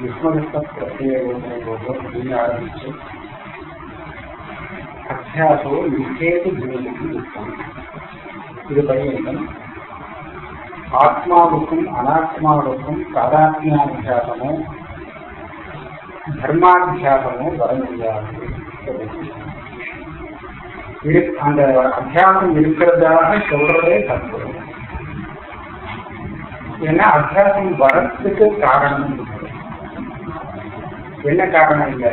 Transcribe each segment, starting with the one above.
யுஷ்மதத்த பிரத்யேகோதனை அப்படின்னு ஆரம்பிச்சு அத்தியாசோ நிஷேது ஜீவனுக்கு யுக்தம் இது பரியந்தம் ஆத்மாவுக்கும் அனாத்மாவுக்கும் தாதாத்மியாத்தியாசமோ தர்மாத்தியாசமோ வர முடியாது இரு- அந்த அத்தியாசம் இருக்கிறதாக சொல்றதே தப்பு ஏன்னா அத்தியாசம் வரத்துக்கு காரணம் இருக்கு. என்ன காரணம் இந்த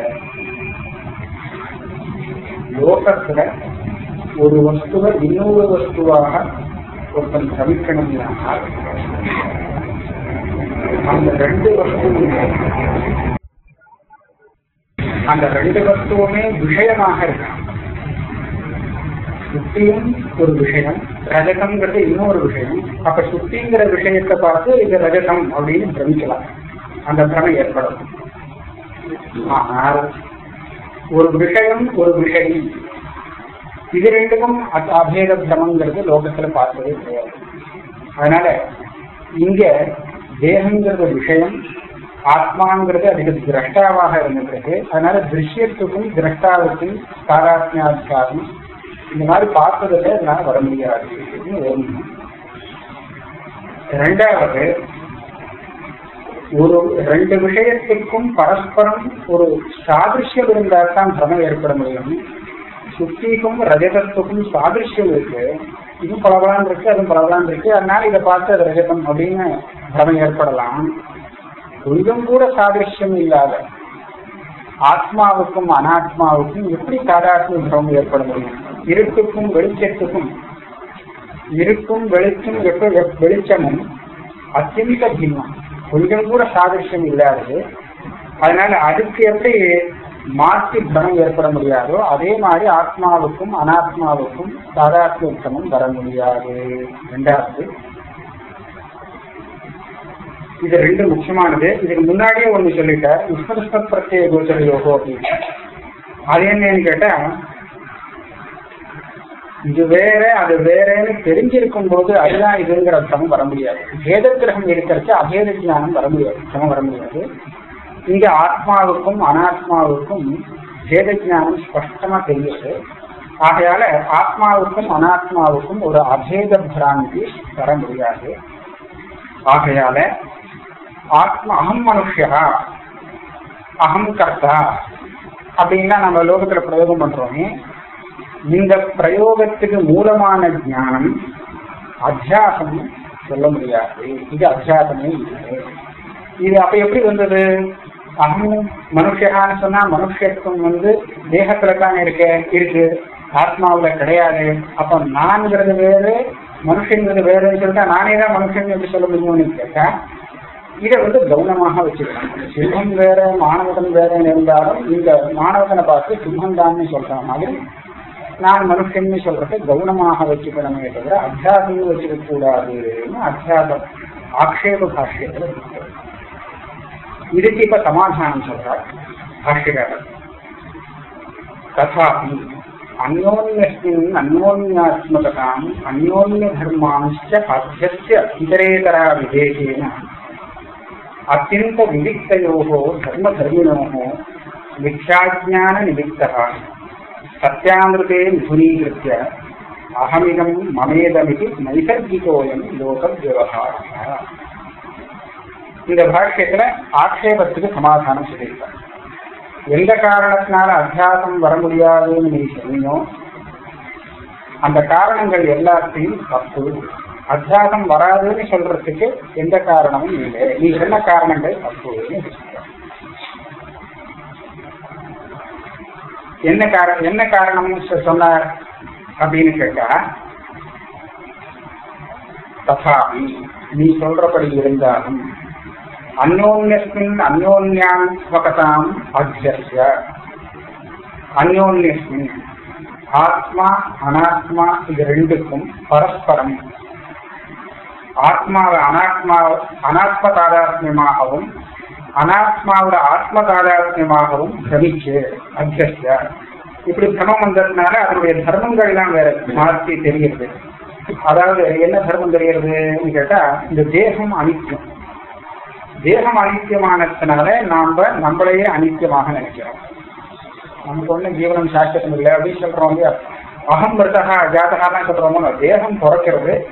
லோகத்துல ஒரு வஸ்துவை இன்னொரு வஸ்துவாக ஒருத்தன் சமிக்கணும்னா அந்த ரெண்டு வஸ்துவும் அந்த ரெண்டு வஸ்துவுமே விஷயமாக இருக்கணும் சுத்தியும் ஒரு விஷயம் ரஜகம்ங்கிறது இன்னொரு விஷயம். அப்ப சுத்திங்கிற விஷயத்தை பார்த்து இது ரஜகம் அப்படின்னு பிரமிக்கலாம். அந்த பிரமை ஏற்படும். ஆனால் ஒரு விஷயம் ஒரு விஷயம் இது ரெண்டுக்கும் அபேத பிரமங்கிறது லோகத்துல பார்த்ததே கிடையாது. அதனால இங்க தேகங்கிறது விஷயம் ஆத்மாங்கிறது அதுக்கு திரஷ்டாவாக இருந்திருக்கு அதனால திருஷ்யத்துக்கும் திரஷ்டாவுக்கும் தாராத்மியாதிகாரம் இந்த மாதிரி பார்த்ததுல அதனால வர முடியாது. ரெண்டாவது ஒரு ரெண்டு விஷயத்துக்கும் பரஸ்பரம் ஒரு சாதிருஷ்யம் இருந்தால் தான் பிரமம் ஏற்பட முடியும். சுத்திக்கும் ரஜதத்துக்கும் சாதிருஷ்யம் இருக்கு. இதுவும் பலபலான் இருக்கு அதுவும் பலபலான் இருக்கு. அதனால இதை பார்த்து அது ரஜதம் அப்படின்னு பிரமம் ஏற்படலாம். கொஞ்சம் கூட சாதிருஷ்யம் இல்லாத ஆத்மாவுக்கும் அனாத்மாவுக்கும் எப்படி தாதாத்மிய பிரமம் ஏற்பட முடியும்? இருட்டுக்கும் வெளிச்சத்துக்கும். இருக்கும் வெளிச்சம் எப்ப வெளிச்சமும் அத்தியந்த பின்னம் கொஞ்சம் கூட சாதிருஷ்யம் இல்லாதது. அதனால அதுக்கு எப்படி மாற்றி பலம் ஏற்பட முடியாதோ அதே மாதிரி ஆத்மாவுக்கும் அனாத்மாவுக்கும் சாதாத்மியத்தமும் வர முடியாது. ரெண்டாவது இது ரெண்டு முக்கியமானது. இதுக்கு முன்னாடியே ஒண்ணு சொல்லிட்டார். விஸ்வருஷ்ண பிரத்யேக கோச்சர யோகோ அப்படின்னு. அது என்னன்னு கேட்டா இது வேற அது வேறன்னு தெரிஞ்சிருக்கும் போது அதுதான் இதுங்கிற சமம் வர முடியாது. வேத கிரகம் இருக்கிறச்சு அபேத ஞானம் வர முடியாது. சமம் வர முடியாது. இங்க ஆத்மாவுக்கும் அனாத்மாவுக்கும் வேத ஞானம் ஸ்பஷ்டமா தெரியுது. ஆகையால ஆத்மாவுக்கும் அனாத்மாவுக்கும் ஒரு அபேத பிராந்தி வர முடியாது. ஆகையால ஆத்மா அகம் மனுஷா அகம் கர்த்தா அப்படின்னா நம்ம லோகத்துல பிரயோகம் பண்றோமே. இந்த பிரயோகத்துக்கு மூலமான ஞானம் அத்தியாசம் சொல்ல முடியாது. இது அத்தியாசமே இல்லை. இது அப்ப எப்படி வந்தது? அகம் மனுஷகான்னு சொன்னா மனுஷத்துவம் வந்து தேகத்துல தான் இருக்க இருக்கு. ஆத்மாவில கிடையாது. அப்ப நான்கிறது வேறு மனுஷங்கிறது வேறுன்னு சொல்லிட்டா நானே தான் மனுஷன் எப்படி சொல்ல முடியும்னு கேட்டா இதை வந்து கவனமாக வச்சுருக்காங்க சிம்மம் வேற மாணவன் வேறன்னு இருந்தாலும் இந்த மாணவனை பார்த்து சிம்மம் தான் சொல்ற மாதிரி நான் மனுஷன்னு சொல்றது கௌனமாக வச்சுக்கணுமே தவிர அத்தியாசம் வச்சுக்க கூடாதுன்னு அத்தியாச ஆக்ஷேப பாஷ்யத்துல இதுக்கு இப்ப சமாதானம் சொல்றார் பாஷ்யக்காரர் ததாபி అన్యోన్యస్మిన్ అన్యోన్యాత్మకతాం అన్యోన్య ధర్మాంశ అధ్యస్య ఇతరేతర వివేకేన అత్యంత వివిక్తయో ధర్మధర్మిణో మిథ్యాజ్ఞాన నిమిత్త சத்யாமிருதே விபுலீகிருத்திய அகமிதம் மமேதமிகு நைசர்கிகோயம் லோக விவகார இந்த பாஷ்யத்துல ஆக்ஷேபத்துக்கு சமாதானம் சொல்லியிருக்காங்க எந்த காரணத்தினால அத்தியாசம் வர முடியாதுன்னு நீ சொன்னியோ அந்த காரணங்கள் எல்லாத்தையும் தப்பு. அத்தியாசம் வராதுன்னு சொல்றதுக்கு எந்த காரணமும் இல்லை. நீ என்ன காரணங்கள் தப்பு. என்ன காரணம் என்ன காரணம்னு சொன்னார் அப்படின்னு கேட்டா ததாபி நீ சொல்றபடி இருந்தாலும் அந்யோன்யஸ்மின் அந்யோன்யாத்மகதாம் அத்தியஸ்ய அந்யோன்யஸ்மின் ஆத்மா அனாத்மா இது ரெண்டுக்கும் பரஸ்பரம். ஆத்மாவை அனாத்மா அனாத்ம தாதாத்மியமாகவும் அனாத்மாவோட ஆத்ம தாதாத்மியமாகவும் பிரமிச்சு அத்தியஸ்த. இப்படி பிரமம் வந்ததுனால அதனுடைய தர்மங்கள் எல்லாம் வேற மாற்றி தெரிகிறது. அதாவது என்ன தர்மம் தெரிகிறதுன்னு கேட்டா இந்த தேகம் அனித்தியம் தேகம் அனித்தியமானதுனால நாம நம்மளையே அனித்தியமாக நினைக்கிறோம். நமக்கு ஒன்றும் ஜீவனம் சாஸ்திரம் இல்லை அப்படின்னு சொல்றோம் இல்லையா? அகம் மிருதகா ஜாதகாலாம் சொல்றோமோ? தேகம் பிறக்கிறது.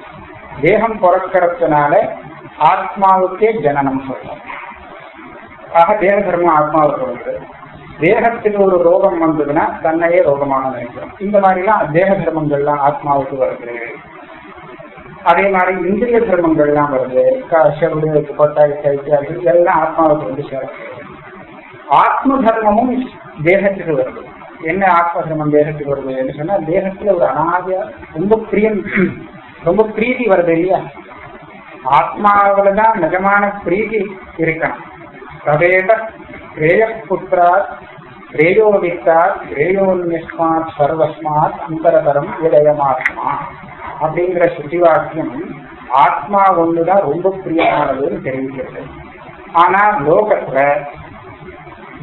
தேகம் பிறக்கிறதுனால ஆத்மாவுக்கே ஜனனம் சொல்றோம். ஆக தேக தர்மம் ஆத்மாவுக்கு வருது தேகத்துக்கு ஒரு ரோகம் வந்ததுன்னா தன்னையே ரோகமாக நினைக்கிறோம். இந்த மாதிரிலாம் தேக தர்மங்கள்லாம் ஆத்மாவுக்கு வருது. அதே மாதிரி இந்திரிய தர்மங்கள்லாம் வருது. செவிடு கொட்டாய் சைத்தியார்கள் இதெல்லாம் ஆத்மாவுக்கு வந்து சேரும். ஆத்ம தர்மமும் தேகத்துக்கு வருது. என்ன ஆத்ம தர்மம் தேகத்துக்கு வருது என்று சொன்னா தேகத்துல ஒரு அனாதிய ரொம்ப பிரியம் ரொம்ப பிரீதி வருது இல்லையா? ஆத்மாவில தான் நிஜமான பிரீதி இருக்கணும். ததேக பிரேய புத்திராத் பிரேயோ வித்தாத் சர்வஸ்மாத் அந்தரதரம் இதயமாத்மா அப்படிங்கிற சுத்திவாக்கியம் ஆத்மா ஒண்ணுதான் ரொம்ப பிரியமானதுன்னு தெரிவிக்கிறது. ஆனா லோகத்துல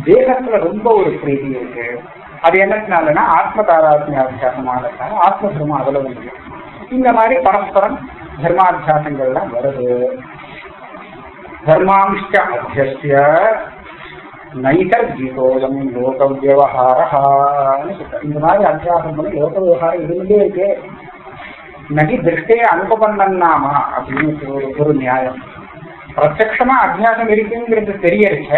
தேகத்துல ரொம்ப ஒரு பிரீதி இருக்கு. அது என்னத்தினாலன்னா ஆத்ம தாராத்மிய அத்தியாசமானதுனால ஆத்ம தர்மம் அதுல வந்து இந்த மாதிரி பரஸ்பரம் தர்மாத்தியாசங்கள்லாம் வருது. தர்மாம்ச அத்தியசிய நைதர்ஜிதோயம் லோக விவகாரன்னு சொல்ற இந்த மாதிரி அத்தியாசம் பண்ணி லோக விவகாரம் இருந்துட்டே இருக்கு நகி திருஷ்டே அனுபவன்னாமா அப்படின்னு ஒரு ஒரு நியாயம் பிரத்யமா அத்தியாசம் இருக்குங்கிறது தெரியறச்ச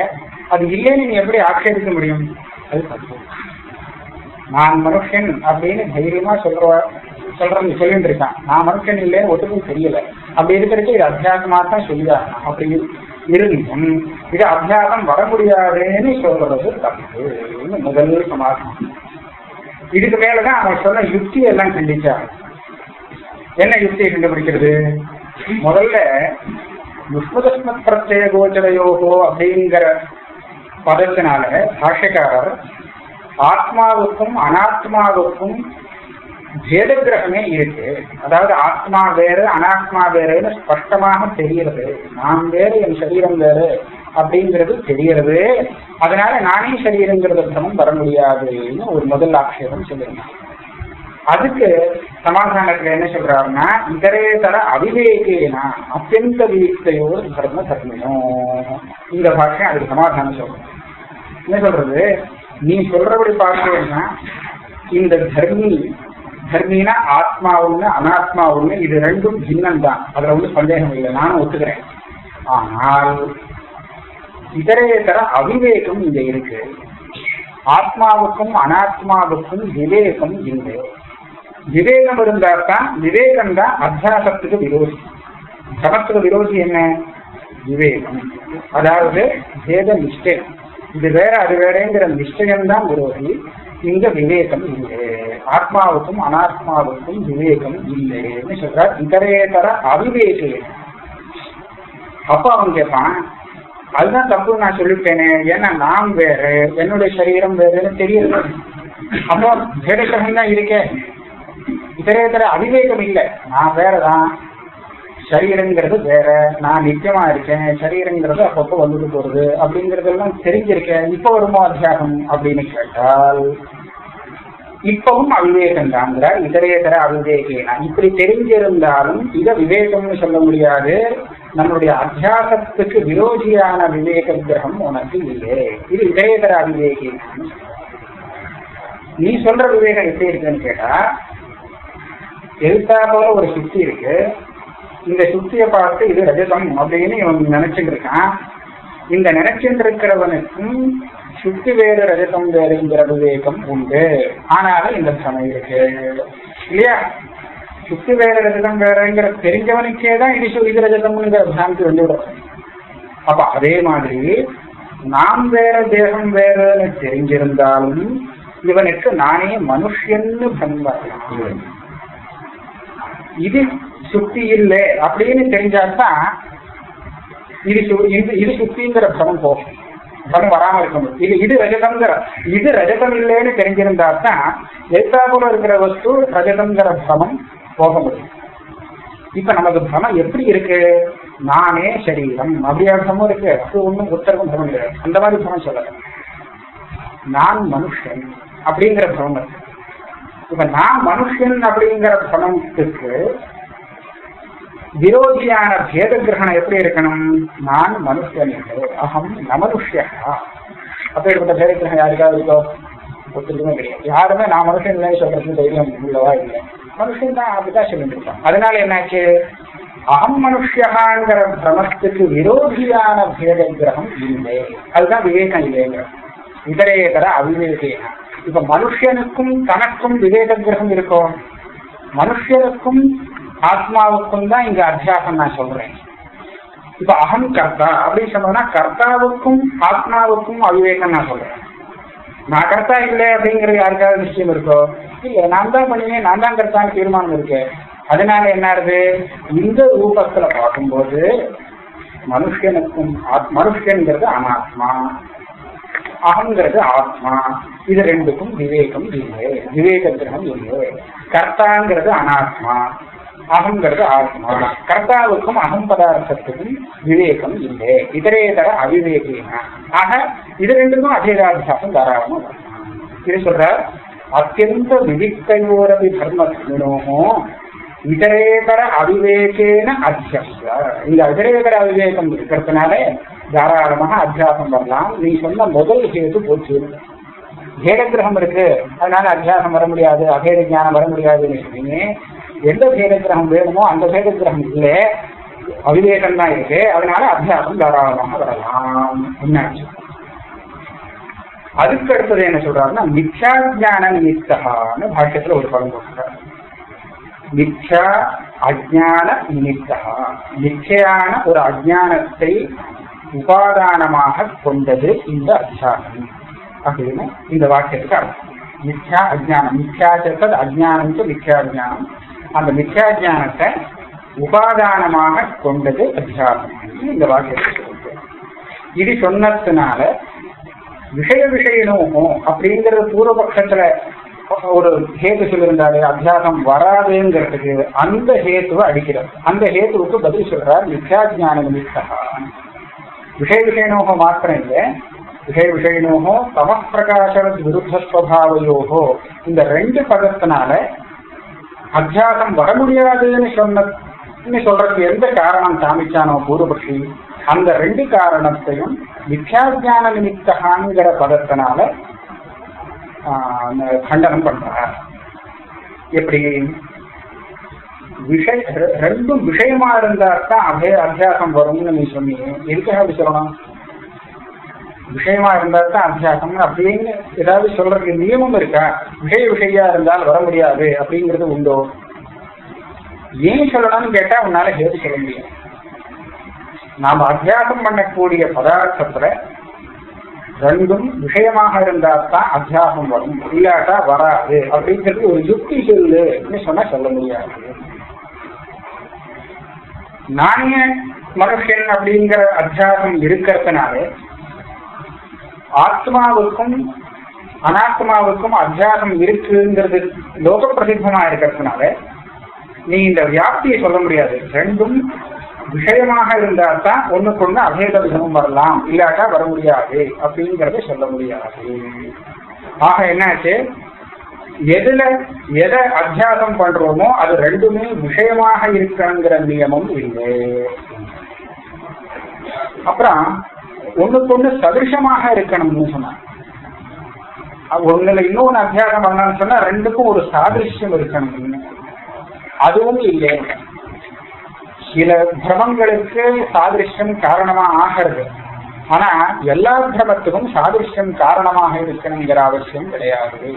அது இல்லைன்னு நீ எப்படி ஆட்சேபிக்க முடியும்? அது தப்பு. நான் மனுஷன் அப்படின்னு தைரியமா சொல்ற சொல்றேன் சொல்லிட்டு இருக்கான் நான் மனுஷன் இல்லையே ஒட்டுக்கும் தெரியல அப்படி இருக்கிறதுக்கு இது அத்தியாசமா தான் சொல்லிதான் அப்படி இருந்தும் இது அத்தியாசம் வர முடியாதுன்னு சொல்றது தப்பு. முதல் சமாதானம். இதுக்கு மேலதான் அவன் சொன்ன யுக்தி எல்லாம் கண்டிச்சான் என்ன யுக்தியை கண்டுபிடிக்கிறது? முதல்ல யுஷ்மதஸ்மத் பிரத்யேக கோச்சரயோகோ அப்படிங்கிற பதத்தினால பாஷக்காரர் ஆத்மாவுக்கும் அனாத்மாவுக்கும் பேத கிரகமே இருக்கு. அதாவது ஆத்மா வேறு அனாத்மா வேறுன்னு ஸ்பஷ்டமாக தெரிகிறது. நான் வேறு என் சரீரம் வேறு அப்படிங்கிறது தெரிகிறது. அதனால நானே சரீரங்கிறது சமம் வர முடியாதுன்னு ஒரு முதல் ஆட்சேபம் சொல்லியிருந்தாங்க அதுக்கு சமாதானத்துல என்ன சொல்றாருன்னா இதரேதர அவிவேகேனா அத்தியந்த வீட்டையோடு தர்ம தர்மையும் இந்த பாஷை அதுக்கு சமாதானம் சொல்றோம் என்ன சொல்றது? நீ சொல்றபடி பார்த்தோம்னா இந்த தர்மி தர்மினா ஆத்மா ஒண்ணு அனாத்மா ஒண்ணு இது ரெண்டும் பின்னம் தான் அதுல ஒன்றும் சந்தேகம் இல்லை. நானும் ஒத்துக்கிறேன். ஆனால் இதரேதர அவிவேகம் இங்க இருக்கு. ஆத்மாவுக்கும் அனாத்மாவுக்கும் விவேகம் இல்லை. விவேகம் இருந்தா தான் விவேகம் தான் அத்தியாசத்துக்கு விரோதி. சமத்துக்கு விரோதி என்ன? விவேகம். அதாவது வேத நிஷ்டை. இது வேற அது வேறங்கிற நிச்சயம்தான் விரோதி. இங்க விவேகம் இல்லை. ஆத்மாவுக்கும் அனாத்மாவுக்கும் விவேகம் இல்லைன்னு சொல்றார். இதரேதர அவிவேக. அப்ப அவன் கேட்பான் அதுதான் தப்பு நான் சொல்லிட்டேனே ஏன்னா நான் வேறு என்னுடைய சரீரம் வேறுன்னு தெரியல. அப்போ பேடக்கிரகம் தான் இருக்கே. இதரேதர அவிவேகம் இல்லை. நான் வேறதான். சரீரங்கிறது வேற நான் நித்தியமா இருக்கேன் சரீரங்கிறது அப்பப்போ வந்துட்டு போறது அப்படிங்கறதெல்லாம் தெரிஞ்சிருக்கேன் இப்ப வருமோ அத்தியாகம் அப்படின்னு கேட்டால் இப்பவும் அவிவேகம் தாங்கிற இதரேதர அவிவேகேனா. இப்படி தெரிஞ்சிருந்தாலும் இத விவேகம்னு சொல்ல முடியாது. நம்மளுடைய அத்தியாசத்துக்கு விரோதியான விவேக கிரகம் உனக்கு இல்லை. இது இதயதர அவிவேகேனான்னு நீ சொல்ற விவேகம் எப்படி இருக்குன்னு கேட்டா எழுத்தாப்போல ஒரு சுத்தி இருக்கு. இந்த சுத்தியை பார்த்து இது ரஜதம் அப்படின்னு இவன் நினைச்சுட்டு இருக்கான் இந்த நினைச்சுட்டு இருக்கிறவனுக்கும் சுத்தி வேறு ரஜதம் வேறுங்கிற விவேகம் உண்டு. ஆனாலும் இந்த சமயம் இருக்கு. இல்லையா? சுத்தி வேறு ரஜதம் வேறுங்கிற தெரிஞ்சவனுக்கே தான் இது இது ரஜதம்ங்கிற பிராந்தி வந்துவிடும் அப்ப அதே மாதிரி நாம் வேற தேகம் வேறுன்னு தெரிஞ்சிருந்தாலும் இவனுக்கு நானே மனுஷன்னு பண்பாங்க இது சுத்தி இல்லை அப்படின்னு தெரிஞ்சாதான் இது இது- இது சுத்திங்கிற பலம் போகும் பலம் வராம இருக்க முடியும். இது இது ரஜதம்ங்கிற இது ரஜதம் இல்லைன்னு தெரிஞ்சிருந்தா தான் எத்தாப்புல இருக்கிற வஸ்து ரஜதம்ங்கிற பலம் போக முடியும். இப்ப நமக்கு பலம் எப்படி இருக்கு? நானே சரீரம். அப்படியா சமம் இருக்கு. அது ஒண்ணும் உத்தரவும் பலம் கிடையாது. அந்த மாதிரி பலம் சொல்லல. நான் மனுஷன் அப்படிங்கிற பலம் இருக்கு. இப்ப நான் மனுஷன் அப்படிங்கிற பணத்துக்கு விரோதியான பேத கிரகணம் எப்படி இருக்கணும்? நான் மனுஷன் அகம் நமனுஷ்யா. அப்பேற்பட்ட பேத கிரகம் யாருக்காவது இருக்கோ? ஒத்துக்குமே கிடையாது யாருமே நான் மனுஷன் இல்லை சொல்றதுக்கு தைரியம் உள்ளவா இல்லை. மனுஷன் தான் அப்படிதான் சொல்லிட்டு இருக்கான் அதனால என்னாச்சு? அகம் மனுஷகாங்கிற பிரமத்துக்கு விரோதியான பேத கிரகம் இல்லை. அதுதான் விவேகம் இல்லைங்கிறோம் இதரேதர அவிவேகேன. இப்ப மனுஷனுக்கும் தனக்கும் விவேக கிரகம் இருக்கும் மனுஷனுக்கும் ஆத்மாவுக்கும் தான் இங்க அத்தியாசம் நான் சொல்றேன். இப்ப அகம் கர்த்தா அப்படின்னு சொன்னோம்னா கர்த்தாவுக்கும் ஆத்மாவுக்கும் அவிவேகம் நான் சொல்றேன். நான் கர்த்தா இல்லை அப்படிங்கிறது யாருக்காவது நிச்சயம் இருக்கோ? இல்ல நான் தான் பண்ணுவேன் நான் தான் கர்த்தான்னு தீர்மானம் இருக்கு. அதனால என்ன ஆகுது? இந்த ரூபத்துல பார்க்கும்போது மனுஷனுக்கும் ஆத்- மனுஷன்கிறது அனாத்மா அகங்கிறது ஆத்மா. இது ரெண்டுக்கும் விவேகம் இல்லை. விவேக கிரகம் இல்லை. கர்த்தாங்கிறது அனாத்மா. அகங்கிறது ஆத்மா. கர்த்தாவுக்கும் அகம் பதார்த்தத்துக்கும் விவேகம் இல்லை. இதரேதர அவிவேகினா. ஆக இது ரெண்டுக்கும் அபேதாபியாசம் தாராளமா இது சொல்ற அத்தியந்த விதிக்கையோரபி தர்மஸ்மினோமோ இதரேதர அவிவேகேன அத்தியாச இந்த இதரேதர அவிவேகம் இருக்கிறதுனால தாராளமாக அத்தியாசம் வரலாம் நீ சொன்ன முதல் ஹேது போச்சு. பேத கிரகம் இருக்கு. அதனால அத்தியாசம் வர முடியாது அகேத ஞானம் வர முடியாதுன்னு சொன்னீங்க. எந்த சேத கிரகம் வேணுமோ அந்த சேத கிரகம் இல்லை அவிவேகம் தான் இருக்கு. அதனால அத்தியாசம் தாராளமாக வரலாம். என்னாச்சு? அதுக்கு அடுத்தது என்ன சொல்றாருன்னா மித்யா ஜான நிமித்தகான்னு பாஷ்யத்துல ஒரு படம் போட்டுறாரு மித்யா அஜான நிமித்தகா. மிச்சையான ஒரு அஜானத்தை உபாதானமாக கொண்டது இந்த அத்தியாசம். அப்படின்னு இந்த வாக்கியத்துக்கு அர்த்தம். மிச்சா அஜானம். மித்யாச்சது அஜானம் மித்யா அஜானம் அந்த மித்யா ஜானத்தை உபாதானமாக கொண்டது அத்தியாசம் இந்த வாக்கியத்தை சொல்லுது. இது சொன்னதுனால விஷய விஷயனோமோ அப்படிங்கிறது பூர்வபக்ஷத்துல ஒரு ஹேத்து சொல்லியிருந்தாரு அத்தியாசம் வராதுங்கிறதுக்கு அந்த ஹேத்துவை அடிக்கிறார் அந்த ஹேத்துவுக்கு பதில் சொல்றார் மித்யாஜான நிமித்தா விஷய விஷயனோக மாத்திரம் இல்லை. விஷய விஷயனோகோ தம பிரகாச விருத்தஸ்வபாவையோகோ. இந்த ரெண்டு பதத்தினால அத்தியாசம் வர முடியாதுன்னு சொன்ன சொல்றதுக்கு எந்த காரணம் காமிச்சானோ பூர்வபக்ஷி? அந்த ரெண்டு காரணத்தையும் மித்யாஜான நிமித்தகாங்கிற பதத்தினால கண்டனம் பண்றார். எப்படி? விஷய ரெண்டும் விஷயமா இருந்தா தான் அத்தியாசம் வரும்னு நீ சொன்னீங்க எதுக்காக அப்படி சொல்லணும்? விஷயமா இருந்தால் தான் அத்தியாசம் அப்படின்னு ஏதாவது சொல்றதுக்கு நியமம் இருக்கா? விஷய விஷயா இருந்தால் வர முடியாது அப்படிங்கிறது உண்டோ? ஏன் சொல்லணும்னு கேட்டா உன்னால ஹேது சொல்ல முடியும் நாம அத்தியாசம் பண்ணக்கூடிய பதார்த்தத்துல ரெண்டும் விஷயமாக இருந்தால்தான் அத்தியாசம் வரும். இல்லாட்டா வராது. அப்படிங்கிறது ஒரு யுக்தி சொல்லுன்னு சொன்னா சொல்ல முடியாது. நானே மனுஷன் அப்படிங்கிற அத்தியாசம் இருக்கிறதுனால ஆத்மாவுக்கும் அனாத்மாவுக்கும் அத்தியாசம் இருக்குங்கிறது லோக பிரசித்தமா இருக்கிறதுனால நீ இந்த வியாப்தியை சொல்ல முடியாது. ரெண்டும் விஷயமாக இருந்தா தான் ஒண்ணுக்கு ஒண்ணு அபேத விதமும் வரலாம். இல்லாட்டா வர முடியாது. அப்படிங்கறத சொல்ல முடியாது. ஆக என்னாச்சு? எதுல எதை அத்தியாசம் பண்றோமோ அது ரெண்டுமே விஷயமாக இருக்கங்கிற நியமம் இல்லை. அப்புறம் ஒண்ணுக்கு ஒண்ணு சதிருஷமாக இருக்கணும்னு சொன்னாங்க ஒண்ணுல இன்னொன்னு அத்தியாசம் பண்ணான்னு சொன்னா ரெண்டுக்கும் ஒரு சாதிருஷ்யம் இருக்கணும்னு. அதுவும் இல்லை. சில பிரமங்களுக்கு சாதிருஷ்யம் காரணமா ஆகிறது. ஆனா எல்லா பிரமத்துக்கும் சாதிருஷ்யம் காரணமாக இருக்கணுங்கிற அவசியம் கிடையாது.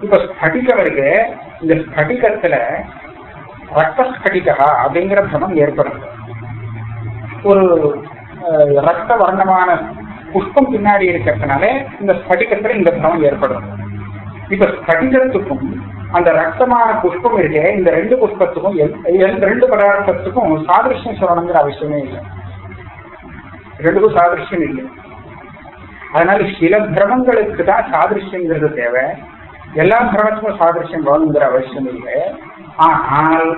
இப்ப ஸ்படிகம் இருக்கு இந்த ஸ்படிகத்துல ரத்த ஸ்படிகா அப்படிங்கிற பிரமம் ஏற்படுது. ஒரு ரத்த வர்ணமான புஷ்பம் பின்னாடி இருக்கிறதுனால இந்த ஸ்படிகத்துல இந்த பிரமம் ஏற்படும். இப்ப ஸ்படிகத்துக்கும் அந்த ரத்தமான புஷ்பம் இருக்க இந்த ரெண்டு புஷ்பத்துக்கும் ரெண்டு பதார்த்தத்துக்கும் சாதிருஷ்யம் சொல்லணுங்கிற அவசியமே இல்லை. ரெண்டுக்கும் சாதிருஷ்யம் இல்லை. அதனால சில பிரமங்களுக்கு தான் சாதிருஷ்யங்கிறது தேவை. எல்லா பிரமத்துக்கும் சாதிருஷ்யம் வரணுங்கிற அவசியம் இல்லை. ஆனால்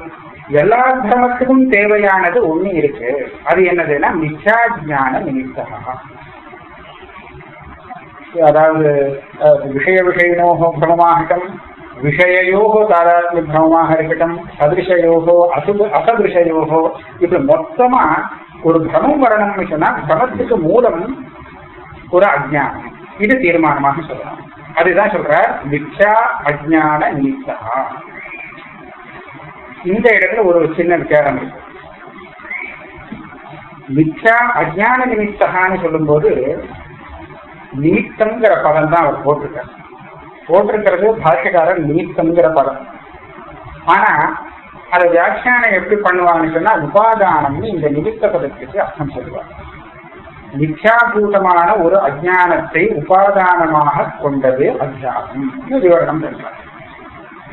எல்லா தர்மத்துக்கும் தேவையானது ஒண்ணு இருக்கு. அது என்னதுன்னா மிச்சா ஜான நிமித்தகா அதாவது விஷய விஷயினோக பிரமமாகட்டும் விஷயயோகோ தாதாத்மிய பிரமமாக இருக்கட்டும் சதிருஷயோகோ அசு அசதிருஷயோகோ இப்படி மொத்தமா ஒரு பிரமம் வரணும்னு சொன்னா பிரமத்துக்கு மூலம் ஒரு அஜ்ஞானம். இது தீர்மானமாக சொல்லலாம். அதுதான் சொல்ற மிச்சா அஜான நிமித்தகா இந்த இடத்துல ஒரு சின்ன விசாரம் இருக்கு. மித்யா அஜ்ஞான நிமித்தகான்னு சொல்லும்போது நிமித்தங்கிற பதம் தான் அவர் போட்டிருக்கார். போட்டிருக்கிறது பாஷ்யக்காரர் நிமித்தங்கிற பதம். ஆனா அதை வியாக்கியானம் எப்படி பண்ணுவாங்கன்னு சொன்னா உபாதானம்னு இந்த நிமித்த பதத்துக்கு அர்த்தம் சொல்லுவார். மித்யாபூதமான ஒரு அஜானத்தை உபாதானமாக கொண்டது அத்தியாசம் விவரணம் பண்றார்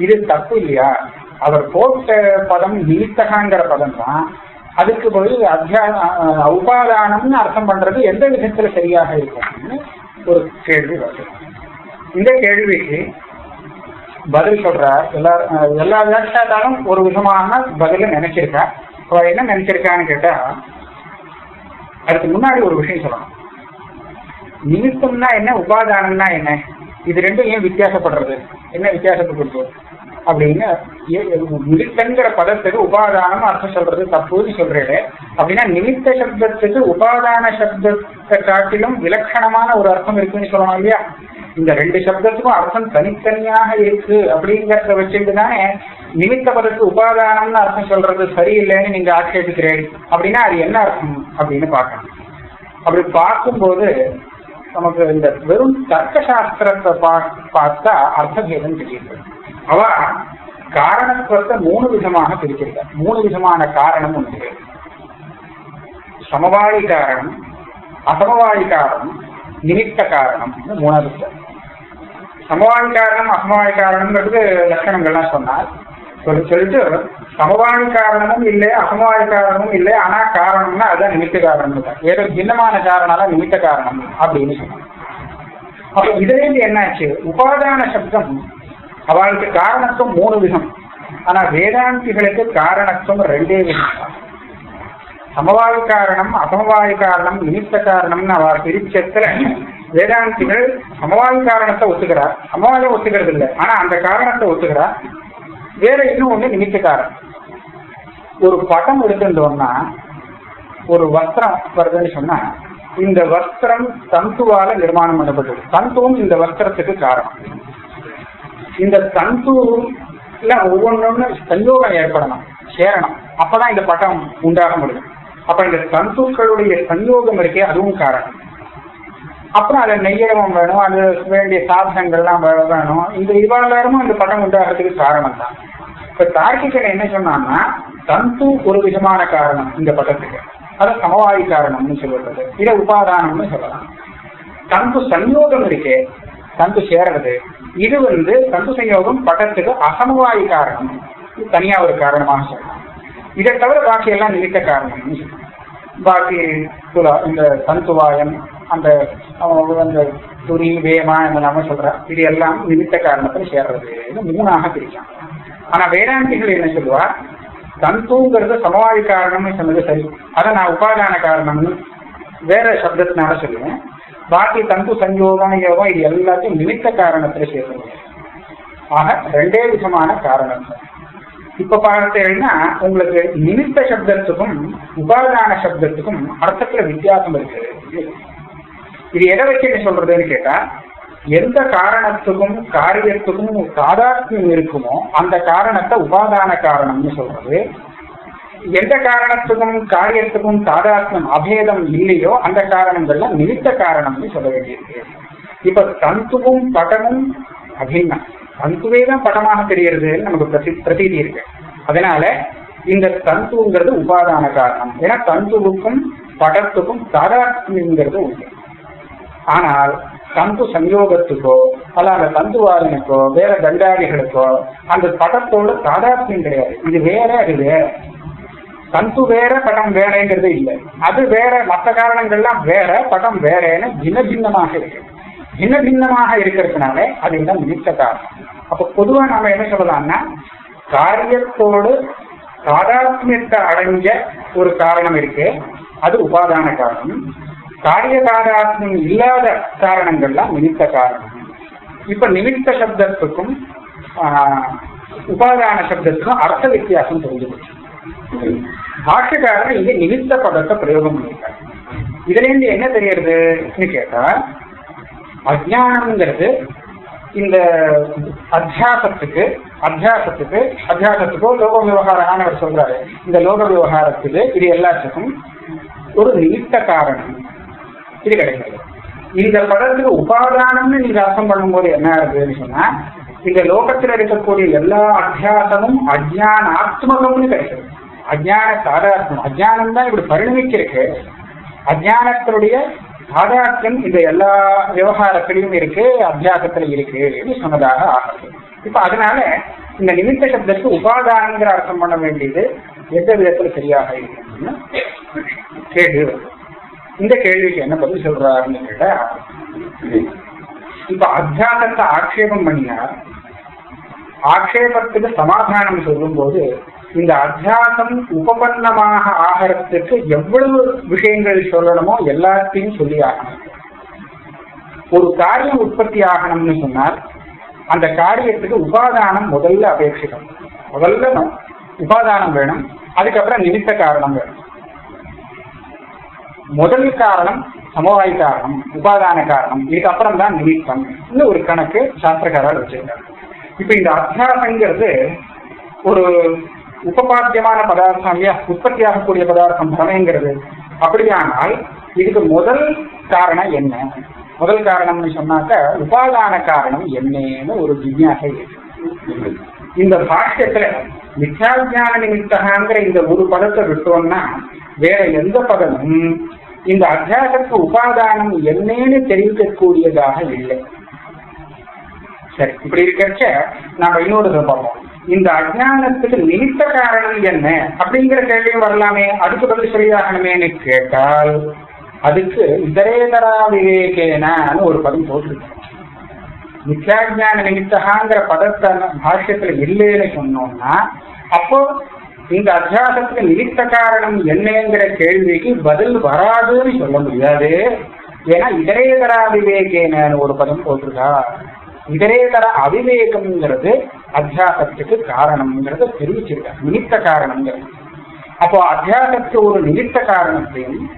இது தப்பு இல்லையா? அவர் போட்ட பதம் நிமித்தகாங்கிற பதம் தான் அதுக்கு பதில் அத்தியான உபாதானம்னு அர்த்தம் பண்றது எந்த விதத்துல சரியாக இருக்கும்னு ஒரு கேள்வி வருது. இந்த கேள்விக்கு பதில் சொல்ற எல்லா எல்லா வியாக்கியாதாலும் ஒரு விதமான பதில நினைச்சிருக்கா அவ என்ன நினைச்சிருக்கான்னு கேட்டா அதுக்கு முன்னாடி ஒரு விஷயம் சொல்லணும். நிமித்தம்னா என்ன உபாதானம்னா என்ன? இது ரெண்டும் ஏன் வித்தியாசப்படுறது? என்ன வித்தியாசப்பட்டு அப்படின்னு நிமித்தங்கிற பதத்துக்கு உபாதானம் அர்த்தம் சொல்றது தப்புன்னு சொல்றேன். அப்படின்னா நிமித்த சப்தத்துக்கு உபாதான சப்தத்தை காட்டிலும் விலக்கணமான ஒரு அர்த்தம் இருக்குன்னு சொல்லணும் இல்லையா? இந்த ரெண்டு சப்தத்துக்கும் அர்த்தம் தனித்தனியாக இருக்கு அப்படிங்கறத வச்சுட்டு தானே நிமித்த பதத்துக்கு உபாதானம்னு அர்த்தம் சொல்றது சரியில்லைன்னு நீங்க ஆட்சேபிக்கிறேன். அப்படின்னா அது என்ன அர்த்தம் அப்படின்னு பார்க்கணும் அப்படி பார்க்கும்போது நமக்கு இந்த வெறும் தர்க்க சாஸ்திரத்தை பார்த்தா அர்த்தபேதம் தெரியுது. அவ காரணத்துவத்தை மூணு விதமாக பிரிக்கிறார் மூணு விதமான காரணம் உண்டு சமவாயி காரணம் அசமவாயி காரணம் நிமித்த காரணம் மூணாவது சமவாயி காரணம் அசமவாயி காரணம்ங்கிறது லட்சணங்கள்லாம் சொன்னார் சொல்லி சொல்லிட்டு சமவாயி காரணமும் இல்லை அசமவாயி காரணமும் இல்லை ஆனா காரணம்னா அதுதான் நிமித்த காரணம் தான் ஏதோ பின்னமான காரணம் நிமித்த காரணம் அப்படின்னு சொன்னாங்க அப்ப இதுல இருந்து என்னாச்சு உபாதான சப்தம் அவளுக்கு காரணத்துவம் மூணு விதம். ஆனா வேதாந்திகளுக்கு காரணத்துவம் ரெண்டே விதம். தான் சமவாயு காரணம் அசமவாயு காரணம் நிமித்த காரணம்னு அவ பிரிச்சத்துல வேதாந்திகள் சமவாயு காரணத்தை ஒத்துக்கிறார் சமவாயம் ஒத்துக்கிறது இல்லை ஆனா அந்த காரணத்தை ஒத்துக்கிறார் வேற இன்னும் ஒண்ணு நிமித்த காரணம். ஒரு படம் எடுத்துட்டோம்னா ஒரு வஸ்திரம் வருதுன்னு சொன்னா இந்த வஸ்திரம் தந்துவால நிர்மாணம் பண்ணப்பட்டது. தந்துவும் இந்த வஸ்திரத்துக்கு காரணம். இந்த தந்துல ஒவ்வொன்றும் சஞ்சோகம் ஏற்படணும் சேரணும். அப்பதான் இந்த பட்டம் உண்டாக முடியும் அப்ப இந்த தந்துக்களுடைய சஞ்சோகம் இருக்கே அதுவும் காரணம். அப்புறம் அதை நெய்யவும் வேணும் அது வேண்டிய சாதனங்கள்லாம் வேணும். இந்த இவ்வாறு இந்த பட்டம் உண்டாகிறதுக்கு காரணம் தான் இப்ப தார்க்கிகன் என்ன சொன்னான்னா தந்து ஒரு விதமான காரணம் இந்த பட்டத்துக்கு. அது சமவாயி காரணம்னு சொல்றது இதை உபாதானம்னு சொல்லலாம். தந்து சஞ்சோகம் இருக்கே தந்து சேர்றது. இது வந்து தந்து சயோகம் படத்துக்கு அசமவாயி காரணம். தனியா ஒரு காரணமாக சொல்லலாம் இதை தவிர பாக்கி எல்லாம் நிமித்த காரணம்னு பாக்கி துலா இந்த தந்துவாயம் அந்த அந்த துணி வேமா என்னெல்லாம சொல்ற. இது எல்லாம் நிமித்த காரணத்துல சேர்றது. மூணாக பிரிக்கலாம். ஆனா வேதாந்திகள் என்ன சொல்லுவா? தந்துங்கிறது சமவாயி காரணம்னு சொன்னது சரி. அதை நான் உபாதான காரணம்னு வேற சப்தத்தினால சொல்லுவேன். பாக்கி தந்து சஞ்சோகம் யோகம் இது எல்லாத்தையும் நிமித்த காரணத்துல சேர்க்கணும். ஆக ரெண்டே விதமான காரணம். இப்ப பார்த்தீங்கன்னா உங்களுக்கு நிமித்த சப்தத்துக்கும் உபாதான சப்தத்துக்கும் அர்த்தத்துல வித்தியாசம் இருக்கு இது எதை வச்சு என்ன சொல்றதுன்னு கேட்டா எந்த காரணத்துக்கும் காரியத்துக்கும் சாதாத்மியம் இருக்குமோ அந்த காரணத்தை உபாதான காரணம்னு சொல்றது. எந்த காரணத்துக்கும் காரியத்துக்கும் தாதாத்மம் அபேதம் இல்லையோ அந்த காரணங்கள்ல நிமித்த காரணம்னு சொல்ல வேண்டியிருக்கு இப்ப தந்துவும் படமும் அபின்னம். தந்துவே தான் படமாக தெரியறதுன்னு நமக்கு பிரதி பிரதீதி இருக்கு. அதனால இந்த தந்துங்கிறது உபாதான காரணம். ஏன்னா தந்துவுக்கும் படத்துக்கும் தாதாத்மியங்கிறது உண்டு. ஆனால் தந்து சஞ்சோகத்துக்கோ அல்ல அந்த தந்துவாரனுக்கோ வேற தண்டாரிகளுக்கோ அந்த படத்தோட தாதாத்மியம் கிடையாது. இது வேற அது வேற. தந்து வேற படம் வேறங்கிறது இல்லை. அது வேற மற்ற காரணங்கள்லாம் வேற படம் வேறேன்னு சின்ன பின்னமாக இருக்கு. சின்ன பின்னமாக இருக்கிறதுனால அதுதான் நிமித்த காரணம். அப்ப பொதுவா நாம என்ன சொல்லலாம்னா காரியத்தோடு தாதாத்மியத்தை அடைஞ்ச ஒரு காரணம் இருக்கு. அது உபாதான காரணம். காரிய தாதாத்மியம் இல்லாத காரணங்கள்லாம் நிமித்த காரணம். இப்ப நிமித்த சப்தத்துக்கும் உபாதான சப்தத்துக்கும் அர்த்த வித்தியாசம் தெரிஞ்சுக்கணும். பாஷ்யக்காரர் இங்க நிமித்த பதத்தை பிரயோகம் பண்ணியிருக்காரு. இதுல இருந்து என்ன தெரியறதுன்னு கேட்டா அஜானம்ங்கிறது இந்த அத்தியாசத்துக்கு அத்தியாசத்துக்கு அத்தியாசத்துக்கோ லோக விவகாரம் அவர் சொல்றாரு. இந்த லோக விவகாரத்துக்கு இது எல்லாத்துக்கும் ஒரு நிமித்த காரணம். இது கிடைக்கிறது இந்த படத்துக்கு உபாதானம்னு நீங்க அர்த்தம் பண்ணும்போது என்ன ஆகுதுன்னு சொன்னா இந்த லோகத்துல இருக்கக்கூடிய எல்லா அத்தியாசமும் அஜ்ஞானாத்மகம்னு கிடைக்கிறது அஜ்ஞான சாதாரணம் அஜானம் தான் இப்படி பரிணமிக்கிருக்கு அஜானத்தினுடைய சாதாரணம் இந்த எல்லா விவகாரத்திலையும் இருக்கு அத்தியாசத்துல இருக்கு சொன்னதாக ஆகிறது இப்ப அதனால இந்த நிமித்த சப்தத்துக்கு உபாதானங்கிற அர்த்தம் பண்ண வேண்டியது எந்த விதத்துல சரியாக இருக்குன்னு கேள்வி இந்த கேள்விக்கு என்ன பதில் சொல்றாருன்னு கேட்டா இப்ப அத்தியாசத்தை ஆட்சேபம் பண்ணினா ஆக்ஷேபத்துக்கு சமாதானம் சொல்லும்போது இந்த அத்தியாசம் உபபன்னமாக ஆகிறதுக்கு எவ்வளவு விஷயங்கள் சொல்லணுமோ எல்லாத்தையும் சொல்லி ஆகணும் ஒரு காரியம் உற்பத்தி ஆகணும்னு சொன்னால் அந்த காரியத்துக்கு உபாதானம் முதல்ல அபேட்சிக்கும் முதல்ல உபாதானம் வேணும் அதுக்கப்புறம் நிமித்த காரணம் வேணும். முதல் காரணம் சமவாய காரணம் உபாதான காரணம் இதுக்கப்புறம் தான் நிமித்தம் இன்னும் ஒரு கணக்கு சாஸ்திரக்காரர் வச்சிருக்காரு. இப்ப இந்த அத்தியாசங்கிறது ஒரு உபபாத்தியமான பதார்த்தம் இல்லையா? உற்பத்தியாகக்கூடிய பதார்த்தம் பிரமைங்கிறது அப்படியானால் இதுக்கு முதல் காரணம் என்ன? முதல் காரணம்னு சொன்னாக்க உபாதான காரணம் என்னன்னு ஒரு ஜிக்ஞாசை இந்த பாஷ்யத்துல மித்யாஜான நிமித்தகாங்கிற இந்த ஒரு பதத்தை விட்டோம்னா வேற எந்த பதமும் இந்த அத்தியாசத்துக்கு உபாதானம் என்னன்னு தெரிவிக்கக்கூடியதாக இல்லை. சரி இப்படி இருக்கிறச்ச நாம இன்னொரு பார்ப்போம். இந்த அஜானத்துக்கு நிமித்த காரணம் என்ன? அப்படிங்கிற கேள்வியும் வரலாமே. அதுக்கு பதில் சரியாகணுமேன்னு கேட்டால் அதுக்கு இதரேதரா விவேகேனான்னு ஒரு பதம் போட்டிருக்கோம் மித்யாஜான நிமித்தகாங்கிற பதத்தை பாஷ்யத்துல இல்லைன்னு சொன்னோம்னா அப்போ இந்த அத்தியாசத்துக்கு நிமித்த காரணம் என்னங்கிற கேள்விக்கு பதில் வராதுன்னு சொல்ல முடியாது. ஏன்னா இதரேதரா விவேகேனு ஒரு பதம் போட்டிருக்கா. இதரேதர அவிவேகம்ங்கிறது அத்தியாசத்துக்கு காரணம்ங்கிறத தெரிவிச்சிருக்காங்க நிமித்த காரணம்ங்கிறது. அப்போ அத்தியாசத்துக்கு ஒரு நிமித்த காரணத்தையும்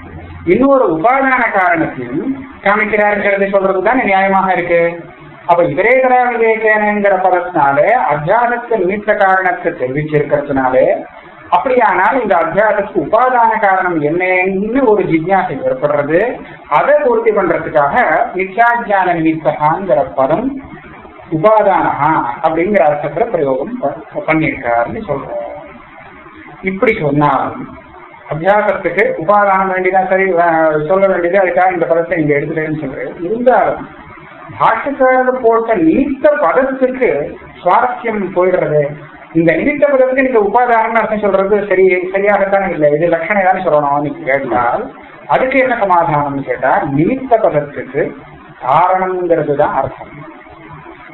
இன்னொரு உபாதான காரணத்தையும் காமிக்கிறாருங்கிறது சொல்றது தானே நியாயமாக இருக்கு? அப்ப இதரேதர விவேகங்கிற பதத்தினால அத்தியாசத்து நிமித்த காரணத்தை தெரிவிச்சிருக்கிறதுனால அப்படியானால் இந்த அத்தியாசத்துக்கு உபாதான காரணம் என்னன்னு ஒரு ஜிக்ஞாசை ஏற்படுறது. அதை பூர்த்தி பண்றதுக்காக நித்யாஜான நிமித்தகாங்கிற பதம் உபாதானஹா அப்படிங்கிற அர்த்தத்துல பிரயோகம் பண்ணியிருக்காருன்னு சொல்றோம். இப்படி சொன்னாலும் அபியாசத்துக்கு உபாதானம் வேண்டியதான் சரி சொல்ல வேண்டியது அதுக்காக இந்த பதத்தை இங்க எடுத்துட்டேன்னு சொல்றேன். இருந்தாலும் பாஷக்காரர் போட்ட நீத்த பதத்துக்கு சுவாரஸ்யம் போயிடுறது. இந்த நீத்த பதத்துக்கு நீங்க உபாதாரம் அர்த்தம் சொல்றது சரி சரியாகத்தான் இல்லை. இது லட்சணம் தானே சொல்லணும்னு கேட்டால். அதுக்கு என்ன சமாதானம்னு கேட்டா நீத்த பதத்துக்கு காரணம்ங்கிறது தான் அர்த்தம்.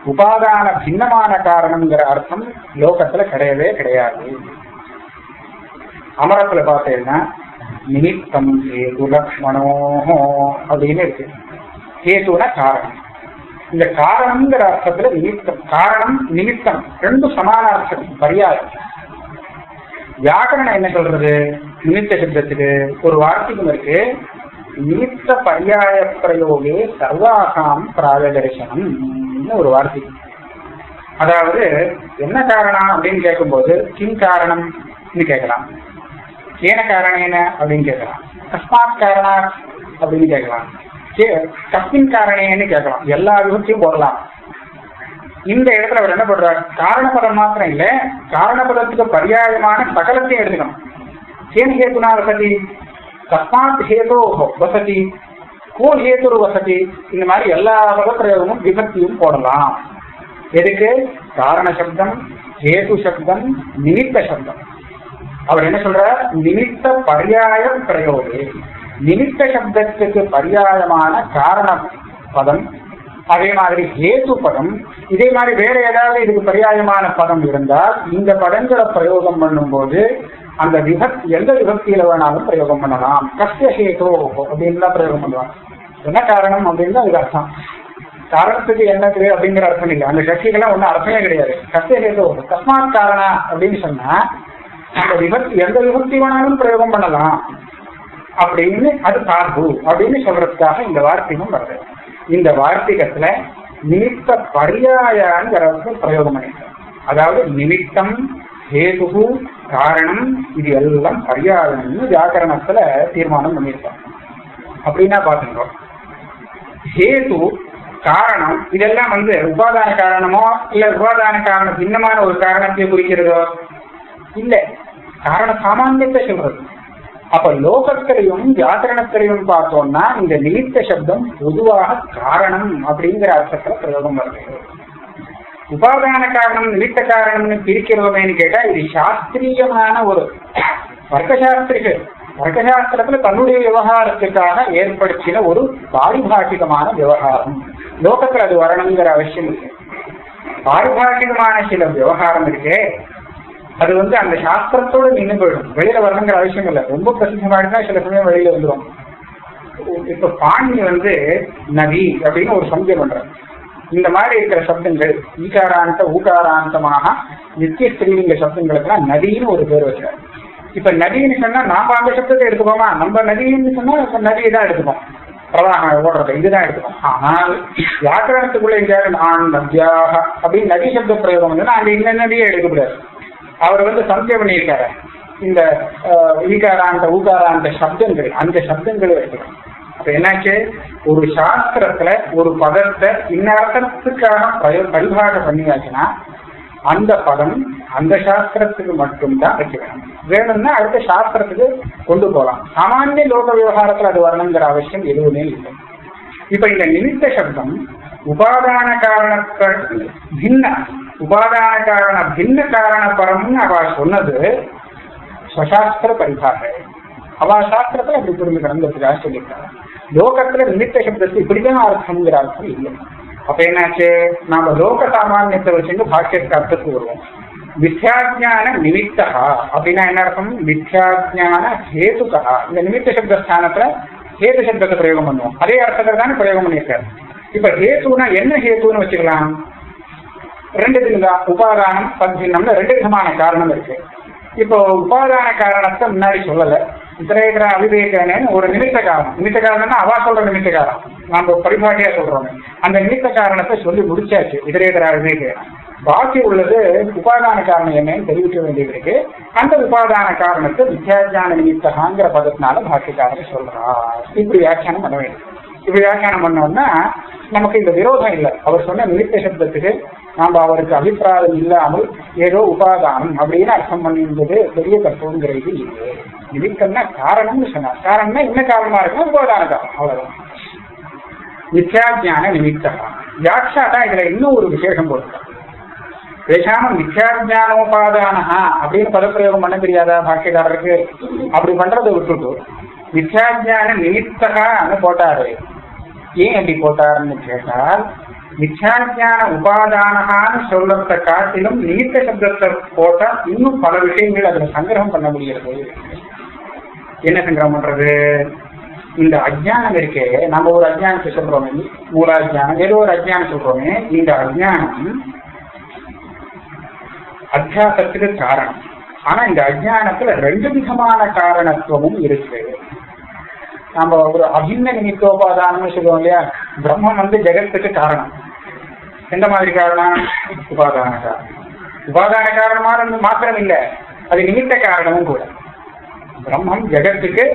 உபாதான பின்னமான காரணம்ங்கிற அர்த்தம் லோகத்துல கிடையவே கிடையாது. அமரத்துல பார்த்தீங்கன்னா நிமித்தம் ஹேது லக்ஷ்மணோ அப்படின்னு இருக்கு. ஹேதுன காரணம். இந்த காரணம்ங்கிற அர்த்தத்துல நிமித்தம் காரணம் நிமித்தம் ரெண்டும் சமான அர்த்தம் பரியாயம் வியாக்கரணம் என்ன சொல்றது? நிமித்த சப்தத்துக்கு ஒரு வார்த்தைக்கும் இருக்கு. நிமித்த பரியாய பிரயோகே சர்வாகாம் அப்படின்னு ஒரு வார்த்தை. அதாவது என்ன காரணம் அப்படின்னு கேட்கும்போது கிம் காரணம்னு கேட்கலாம். ஏன காரணேன அப்படின்னு கேட்கலாம். கஸ்மாத் காரணா அப்படின்னு கேட்கலாம். கே- கஸ்மின் காரணேன்னு கேட்கலாம். எல்லா விபத்தையும் போடலாம். இந்த இடத்துல அவர் என்ன பண்றார்? காரணபதம் மாத்திரம் இல்ல காரணபதத்துக்கு பரியாயமான சகலத்தையும் எடுத்துக்கணும். கேன் ஹேதுனா வசதி கஸ்மாத் ஹேதோ வசதி கோ ஹேதுரு வசதி. இந்த மாதிரி எல்லா பதப்பிரயோகமும் விபத்தியும் போடலாம். எதுக்கு? காரண சப்தம் ஹேது சப்தம் நிமித்த சப்தம். அவர் என்ன சொல்ற நிமித்த பரியாய பிரயோகே. நிமித்த சப்தத்துக்கு பரியாயமான காரண பதம் அதே மாதிரி ஹேத்து பதம் இதே மாதிரி வேற ஏதாவது இதுக்கு பரியாயமான பதம் இருந்தால் இந்த பதங்களை பிரயோகம் பண்ணும்போது அந்த விபக்தி எந்த விபக்தியில வேணாலும் பிரயோகம் பண்ணலாம். கஷ்ட ஹேதோ அப்படின்னு தான் பிரயோகம் பண்ணுவாங்க. என்ன காரணம் அப்படின்னு அதுக்கு அர்த்தம். காரணத்துக்கு என்னது அப்படிங்கிற அர்த்தம் இல்லை. அந்த சக்திகள்லாம் ஒன்றும் அர்த்தமே கிடையாது. கஷ்ட ஹேது. தஸ்மாத் காரணா அப்படின்னு சொன்னா அந்த விபக்தி எந்த விபக்தி வேணாலும் பிரயோகம் பண்ணலாம். அப்படின்னு அது சார்பு அப்படின்னு சொல்றதுக்காக இந்த வார்த்தையும் வருது. இந்த வார்த்திகத்துல நிமித்த பரியாயாங்கிறது பிரயோகம் பண்ணிருக்காங்க. அதாவது நிமித்தம் ஹேது காரணம் இது எல்லாம் பரியாயம்னு வியாக்கரணத்துல தீர்மானம் பண்ணியிருக்காங்க. அப்படின்னா பாத்துக்கிறோம் ஹேது காரணம் இதெல்லாம் வந்து உபாதான காரணமோ இல்ல உபாதான காரணம் பின்னமான ஒரு காரணத்தை குறிக்கிறதோ? இல்ல. காரண சாமானியத்தை சொல்றது. அப்ப லோகத்திலையும் வியாக்கரணத்திலையும் பார்த்தோம்னா இந்த நிமித்த சப்தம் பொதுவாக காரணம் அப்படிங்கிற அர்த்தத்துல பிரயோகம் வருகிறது உபாதான காரணம் நிமித்த காரணம்னு பிரிக்கிறோமேன்னு கேட்டா இது சாஸ்திரியமான ஒரு வர்க்கசாஸ்திரிகள். வர்க்கசாஸ்திரத்துல தன்னுடைய விவகாரத்துக்காக ஏற்படுத்தின ஒரு பாரிபாஷிகமான விவகாரம். லோகத்துல அது வரணுங்கிற அவசியம் இருக்கு பாரிபாஷிகமான சில விவகாரம் இருக்கு. அது வந்து அந்த சாஸ்திரத்தோட நின்று போயிடும். வெளியில வரணுங்கிற அவசியம் இல்லை. ரொம்ப பிரசித்தமாயிட்டா சில சமயம் வெளியில வந்துடும் இப்ப பாண்டி வந்து நதி அப்படின்னு ஒரு சம்ஜை பண்றாங்க. இந்த மாதிரி இருக்கிற சப்தங்கள் ஈகாராந்த ஊகாராந்தமாக நித்திய ஸ்திரீலிங்க சப்தங்களுக்குலாம் நதின்னு ஒரு பேர் வச்சார் இப்ப நதின்னு சொன்னா நாம அந்த சப்தத்தை எடுத்துக்கோமா? நம்ம நதின்னு சொன்னா இப்ப நதியை தான் எடுத்துப்போம். பிரதான ஓடுறது இதுதான் எடுத்துக்கோம் ஆனால் வியாக்கரணத்துக்குள்ள எங்கேயாவது நான் நதியாக அப்படின்னு நதி சப்த பிரயோகம் வந்து அங்க இந்த நதியை எடுக்கக்கூடாது. அவர் வந்து சந்திய பண்ணியிருக்காரு. இந்த ஈகாராந்த ஊகாராந்த சப்தங்கள் அந்த சப்தங்களை எடுத்துக்கணும். என்னாச்சு? ஒரு சாஸ்திரத்துல ஒரு பதத்தை இன்னர்த்தத்துக்காக பய பரிபாஷை பண்ணியாச்சுன்னா அந்த பதம் அந்த சாஸ்திரத்துக்கு மட்டும்தான் வச்சுக்கணும் வேணும்னா அடுத்த சாஸ்திரத்துக்கு கொண்டு போகலாம். சாமானிய லோக விவகாரத்துல அது வரணுங்கிற அவசியம் எதுவுமே இல்லை. இப்ப இந்த நிமித்த சப்தம் உபாதான காரணத்தை பின்ன உபாதான காரண பின்ன காரண பரம்னு அவ சொன்னது ஸ்வசாஸ்திர பரிபாக அவ சாஸ்திரத்தை அப்படி புரிஞ்சுக்கணுங்கிறதுக்காக சொல்லியிருக்காங்க லோகத்துல நிமித்த சப்தத்துக்கு இப்படிதான் அர்த்தம்ங்கிற அர்த்தம் இல்லை அப்ப என்னாச்சு? நாம லோக சாமானியத்தை வச்சுட்டு பாக்கியத்துக்கு அர்த்தத்துக்கு வருவோம். மித்யாஜான நிமித்தா. அப்படின்னா என்ன அர்த்தம்? மித்யாஜான ஹேதுகா இந்த நிமித்த சப்த ஸ்தானத்துல ஹேது சப்தத்தை பிரயோகம் பண்ணுவோம். அதே அர்த்தத்தை தானே பிரயோகம் பண்ணியிருக்காரு. இப்ப ஹேத்துனா என்ன ஹேத்துன்னு வச்சுக்கலாம்? ரெண்டு விதம் உபாதானம் பத்பின்னம்னு ரெண்டு விதமான காரணம் இருக்கு. இப்போ உபாதான காரணத்தை முன்னாடி சொல்லலை. இத்தரேகர அவிவேகனு ஒரு நிமித்த காரணம் நிமித்த காரணம்னா அவா சொல்ற நிமித்த காரணம் நாம பரிபாட்டியா சொல்றோம். அந்த நிமித்த காரணத்தை சொல்லி முடிச்சாச்சு இதரேகர அவிவேகனம் பாக்கி உள்ளது உபாதான காரணம் என்னன்னு தெரிவிக்க வேண்டியது இருக்கு அந்த உபாதான காரணத்தை வித்யாஜான நிமித்தகாங்கிற பதத்தினால பாக்கியக்காரர் சொல்றா இப்படி வியாக்கியானம் பண்ண வேண்டும். இப்படி வியாக்கியானம் பண்ணோம்னா நமக்கு இந்த விரோதம் இல்லை. அவர் சொன்ன நிமித்த சப்தத்துக்கு நாம அவருக்கு அபிப்பிராயம் இல்லாமல் ஏதோ உபாதானம் அப்படின்னு அர்த்தம் பண்ணியிருந்தது பெரிய தத்துவங்கிறது இல்லை. நிமித்தம்னா காரணம்னு சொன்னார் காரணம்னா என்ன காரணமா இருக்கும் உபாதான காரணம் அவ்வளவுதான். மித்யாஜான நிமித்தம். வியாட்சாட்டா இதுல இன்னும் ஒரு விசேஷம் போட்டுருக்காங்க பேசாம மித்யாஜானோபாதானா அப்படின்னு பதப்பிரயோகம் பண்ண தெரியாதா பாக்கியக்காரருக்கு? அப்படி பண்றதை விட்டுட்டு மித்யாஜான நிமித்தகான்னு போட்டாரு. ஏன் எப்படி போட்டாருன்னு கேட்டால் மித்யாஜான உபாதானகான்னு சொல்றத காட்டிலும் நிமித்த சப்தத்தை போட்டா இன்னும் பல விஷயங்கள் அதுல சங்கிரகம் பண்ண முடியாது என்ன சங்கிரகம் பண்றது? இந்த அஜ்ஞானம் இருக்கே நம்ம ஒரு அஜ்ஞானத்தை சொல்றோமே மூலாஜானம் ஏதோ ஒரு அஜ்ஞானம் சொல்றோமே இந்த அஜ்ஞானம் அத்தியாசத்துக்கு காரணம். ஆனா இந்த அஜ்ஞானத்துல ரெண்டு விதமான காரணத்துவமும் இருக்கு. நம்ம ஒரு அபின்ன நிமித்தோபாதானம்னு சொல்லுவோம் இல்லையா? பிரம்மம் வந்து ஜெகத்துக்கு காரணம். எந்த மாதிரி காரணம்? உபாதான காரணம். உபாதான காரணமான மாத்திரம் இல்லை அது நிமித்த காரணமும் கூட. பிரம்மம் ஜெகத்துக்கு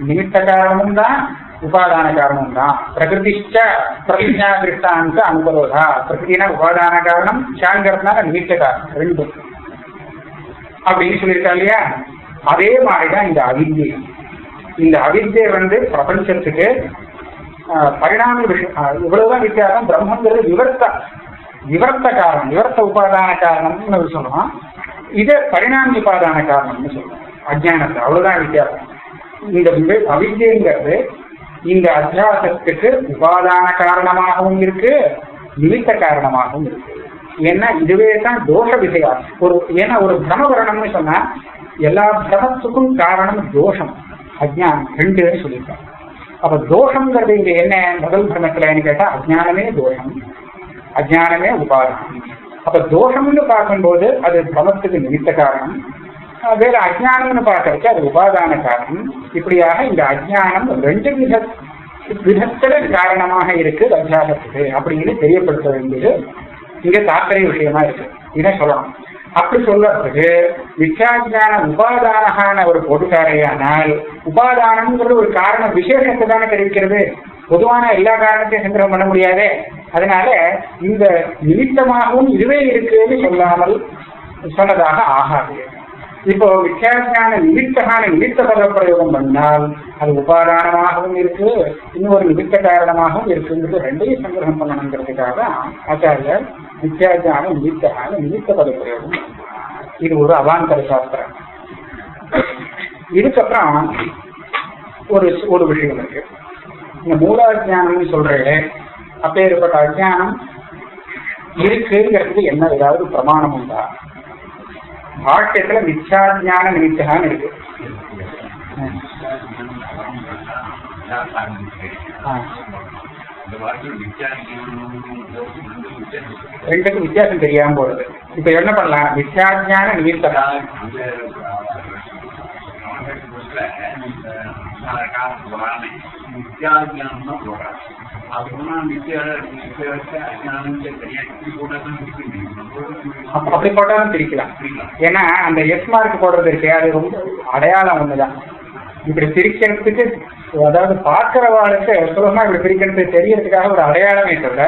நிமித்த காரணமும் தான் உபாதான காரணமும் தான் பிரகிருதிஷ்ட பிரதிஜா திருஷ்டாந்த அனுபரோதா பிரகிருதினா உபாதான காரணம் சாங்கிறதுனால நிமித்த காரணம் ரெண்டும் அப்படின்னு சொல்லியிருக்கா இல்லையா? அதே மாதிரிதான் இந்த அவித்யை. இந்த அவித்யை வந்து பிரபஞ்சத்துக்கு பரிணாம விஷயம் இவ்வளவுதான் வித்தியாசம். பிரம்மங்கிறது விவர்த்த விவர்த்த காரணம் விவர்த்த உபாதான காரணம்னு சொல்லுவான் இது பரிணாம உபாதான காரணம்னு சொல்லுவோம் அஜானத்தை. அவ்வளவுதான் வித்தியாசம். இந்த அவித்தியங்கிறது இந்த அத்தியாசத்துக்கு உபாதான காரணமாகவும் இருக்கு நிமித்த காரணமாகவும் இருக்கு. ஏன்னா இதுவே தான் தோஷ விஷயம் ஒரு ஏன்னா ஒரு பிரமவரணம்னு சொன்னா எல்லா பிரமத்துக்கும் காரணம் தோஷம். அஜ்ஞானம் ரெண்டு பேரும் சொல்லியிருக்காங்க. அப்ப தோஷம்ங்கிறது இங்க என்ன? முதல் பிரமத்துலன்னு கேட்டா அஜ்ஞானமே தோஷம் அஜ்ஞானமே உபாதானம். அப்ப தோஷம்னு பார்க்கும்போது அது பிரமத்துக்கு நிமித்த காரணம் வேற அஜ்ஞானம்னு பார்க்கறதுக்கு அது உபாதான காரணம். இப்படியாக இந்த அஜ்ஞானம் ரெண்டு வித விதத்துல காரணமாக இருக்கு அத்தியாசத்துக்கு அப்படின்னு தெரியப்படுத்த வேண்டியது இங்க தாற்பரிய விஷயமா இருக்கு. இதை சொல்லணும். அப்படி சொல்றதுக்கு வித்யாஜான உபாதானகான ஒரு பொருட்காரையானால் உபாதானம்ங்கிறது ஒரு காரண விசேஷத்தை தானே தெரிவிக்கிறது. பொதுவான எல்லா காரணத்தையும் சந்திரம் பண்ண முடியாதே. அதனால இந்த நிமித்தமாகவும் இதுவே இருக்குன்னு சொல்லாமல் சொன்னதாக ஆகாது. இப்போ வித்தியாசமான நிமித்தமான நிமித்த பத பிரயோகம் பண்ணால் அது உபாதானமாகவும் இருக்கு இன்னொரு நிமித்த காரணமாகவும் இருக்குங்கிறது ரெண்டையும் சங்கிரகம் பண்ணணுங்கிறதுக்காக ஆச்சாரியர் வித்தியாசமான நிமித்தமான நிமித்த பத பிரயோகம் இது ஒரு அவாந்தர சாஸ்திரம். இதுக்கப்புறம் ஒரு ஒரு விஷயம் இருக்கு. இந்த மூலாஜானம்னு சொல்றேன் அப்பேற்பட்ட அஜானம் இருக்குங்கிறதுக்கு என்ன ஏதாவது பிரமாணம் உண்டா? பாஷ்யத்துல மிச்சாஜான நிமித்தகான்னு இருக்கு. ரெண்டுக்கும் வித்தியாசம் தெரியாம போறது இப்ப என்ன பண்ணலாம் மிச்சாஜான நிமித்தகா அப்ப- அப்படி போட்டாலும் பிரிக்கலாம் ஏன்னா அந்த எஸ் மார்க் போடுறது இருக்கு அது ரொம்ப அடையாளம் ஒண்ணுதான் இப்படி பிரிக்கிறதுக்கு அதாவது பார்க்கிறவாளுக்கு சுலபமா இப்படி பிரிக்கிறது தெரியறதுக்காக ஒரு அடையாளமே சொல்ல.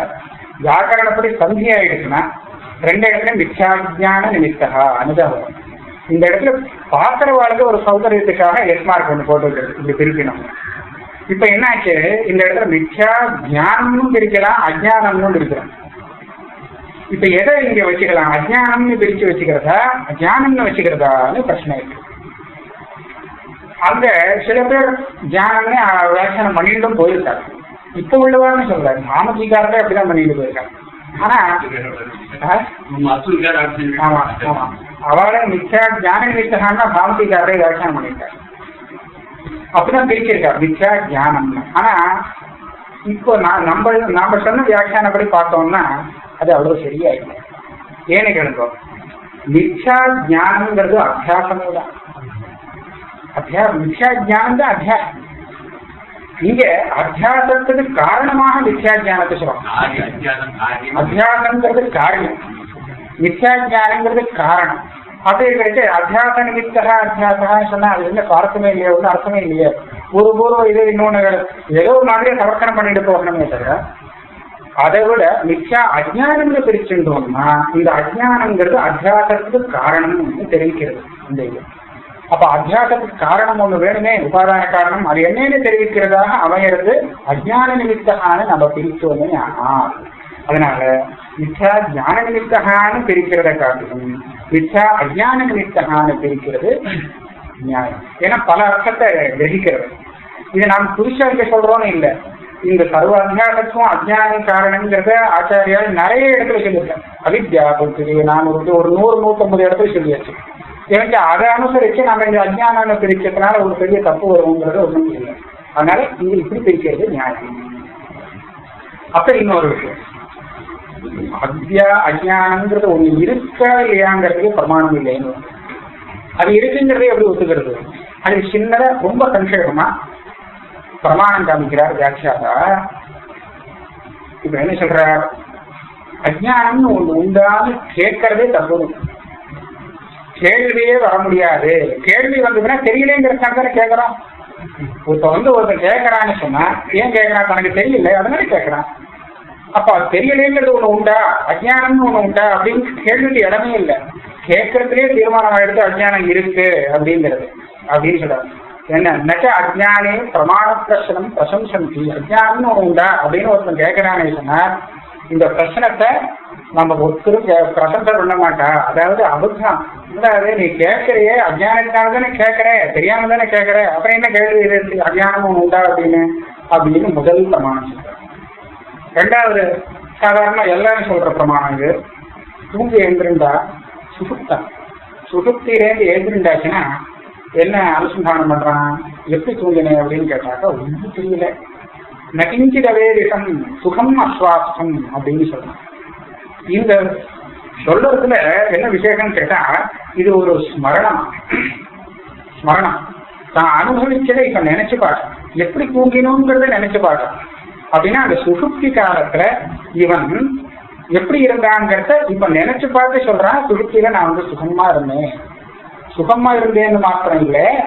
வியாக்கரணப்படி சந்தி ஆயிடுச்சுன்னா ரெண்டு இடத்துல மித்யாஜான நிமித்தகா அனுதாபம். இந்த இடத்துல பார்க்கிறவாளுக்கு ஒரு சௌகரியத்துக்காக எஸ் மார்க் ஒன்று போட்டு இப்படி பிரிக்கணும். இப்ப என்னாச்சு? இந்த இடத்துல மித்யா ஞானம்னு பிரிக்கலாம் அஜானம்னு பிரிக்கலாம். இப்ப எதை இங்க வச்சுக்கலாம்? அஜானம்னு பிரிச்சு வச்சுக்கிறதா? அஜானம்னு வச்சுக்கிறதான்னு பிரச்சனை இருக்கு. அங்க சில பேர் தியானம்னே அஹ், வியாக்கியானம் பண்ணிட்டும் போயிருக்காங்க. இப்ப உள்ளவான்னு சொல்றாரு சாமதிகாரத்தை அப்படிதான் பண்ணிட்டு போயிருக்காங்க. ஆனா ஆமா ஆமா. அவளை மிச்சா தியான நிமித்தகான்னா பாமதிகாரரை வியாக்கியானம் பண்ணியிருக்காரு அப்படிதான் பிரிச்சிருக்காரு. மிச்சா தியானம்னு ஆனா இப்போ நான் நம்ம நாம சொன்ன வியாக்கியானப்படி பார்த்தோம்னா அது அவ்வளவு சரியா இல்லை ஏன்னு கேளுங்க. மிச்சா ஞானம்ங்கிறது அத்தியாசமே தான். அத்தியாசம் மித்யா ஜானம் தான் அத்தியாசம் இங்க அத்தியாசத்துக்கு காரணமாக மித்யா ஜானத்தை சொல்றோம். அத்தியாசங்கிறது காரியம். மித்யா ஜானங்கிறது காரணம். அப்படி கிடைச்சு அத்தியாச நிமித்தக அத்தியாசகா சொன்னா அது என்ன அர்த்தமே இல்லையா ஒன்றும் அர்த்தமே இல்லையே. ஒரு பூர்வம் இது இன்னொன்னு ஏதோ ஒரு மாதிரியே சமர்ப்பணம் பண்ணிட்டு போகணுமே தவிர அதை விட மிச்சா அஜ்ஞானம்னு பிரிச்சுட்டோம்னா இந்த அஜ்ஞானங்கிறது அத்தியாசத்துக்கு காரணம்னு தெரிவிக்கிறது இந்த இது. அப்ப அத்தியாசத்துக்கு காரணம் ஒண்ணு வேணுமே உபாதான காரணம் அது என்னன்னு தெரிவிக்கிறதாக அமையிறது அஜ்ஞான நிமித்தகான நம்ம பிரிச்சோமே ஆனால் அதனால மிச்சா ஞான நிமித்தகான்னு பிரிக்கிறத காட்டிலும் மிச்சா அஜான நிமித்தகான்னு பிரிக்கிறது நியாயம் ஏன்னா பல அர்த்தத்தை கிரகிக்கிறது இது நாம் புதுசா இங்க சொல்றோம்னு இல்லை. இந்த சர்வ அத்தியாசத்துக்கும் அஜ்ஞான காரணங்கிறத ஆச்சாரியால் நிறைய இடத்துல சொல்லியிருக்கேன் அவித்யா பற்றி நான் ஒரு ஒரு நூறு நூத்தம்பது இடத்துல சொல்லியாச்சு. எனக்கு அதை அனுசரிச்சு நம்ம இந்த அஜ்ஞான பிரிக்கிறதுனால ஒரு பெரிய தப்பு வருங்கிறது ஒன்றும் இல்லை. அதனால இது இப்படி பிரிக்கிறது நியாயம். அப்ப இன்னொரு விஷயம். அத்யா அஜ்ஞானங்கிறது ஒண்ணு இருக்கா இல்லையாங்கிறதுக்கு பிரமாணம் இல்லைன்னு அது இருக்குங்கிறதே எப்படி ஒத்துக்கிறது? அது சின்னதா ரொம்ப சங்கேபமா பிரமாணம் காமிக்கிறார் வியாட்சியாதா இப்ப என்ன சொல்றார்? அஜ்ஞானம்னு ஒண்ணு உண்டான்னு கேட்கறதே தப்பு. கேள்வியே வர முடியாது. கேள்வி வந்ததுன்னா தெரியலேங்கிறதுக்காக தானே கேட்கறான் இப்ப வந்து ஒருத்தன் கேட்கறான்னு சொன்னா ஏன் கேட்கறான் தனக்கு தெரியல அதனால கேட்கறான் அப்ப தெரியலேங்கிறது ஒண்ணு உண்டா? அஜ்ஞானம்னு ஒண்ணு உண்டா? அப்படின்னு கேள்விக்கு இடமே இல்லை. கேட்கறதுலேயே தீர்மானம் ஆயிடுத்து அஜ்ஞானம் இருக்கு அப்படிங்கிறது. அப்படின்னு சொல்றாரு என்ன? நச்ச அஜ்ஞானே பிரமாண பிரசனம் பிரசம்சந்தி. அஜ்ஞானம்னு ஒண்ணு உண்டா? அப்படின்னு ஒருத்தன் கேட்கிறானே சொன்னா இந்த பிரச்சனத்தை நம்ம ஒருத்தரும் கே- பண்ண மாட்டா. அதாவது அபுத்தம் அதாவது நீ கேட்கறியே அஜ்ஞானத்தினால தானே கேட்கற. தெரியாம தானே கேட்கற. அப்புறம் என்ன கேள்வி இது இருக்கு? அஜ்ஞானம் உண்டா அப்படின்னு? அப்படின்னு முதல் பிரமாணம் சொல்றாரு ரெண்டாவது சாதாரண எல்லாரும் சொல்ற பிரமாணம் இது. தூங்கி எழுந்திருந்தா சுசுப்தா சுசுப்தியிலேருந்து எழுந்திருந்தாச்சுன்னா என்ன அனுசந்தானம் பண்றான்? எப்படி தூங்கினேன் அப்படின்னு கேட்டாக்கா ஒன்றும் தெரியல. நகிஞ்சிடவேரிடம் சுகம் அஸ்வாஸ்தம் அப்படின்னு சொல்றான். இந்த சொல்றதுல என்ன விசேஷம் கேட்டா இது ஒரு ஸ்மரணம். ஸ்மரணம். தான் அனுபவிச்சதை இப்ப நினைச்சு பார்க்க எப்படி தூங்கினோங்கிறத நினைச்சு பார்க்க அப்படின்னா அந்த சுசுப்தி காலத்துல இவன் எப்படி இருந்தாங்கிறத இப்ப நினைச்சு பார்த்து சொல்றான். சுசுப்தியில நான் வந்து சுகமா இருந்தேன். சுகமா இருந்தேன்னு மாத்திரம் இல்ல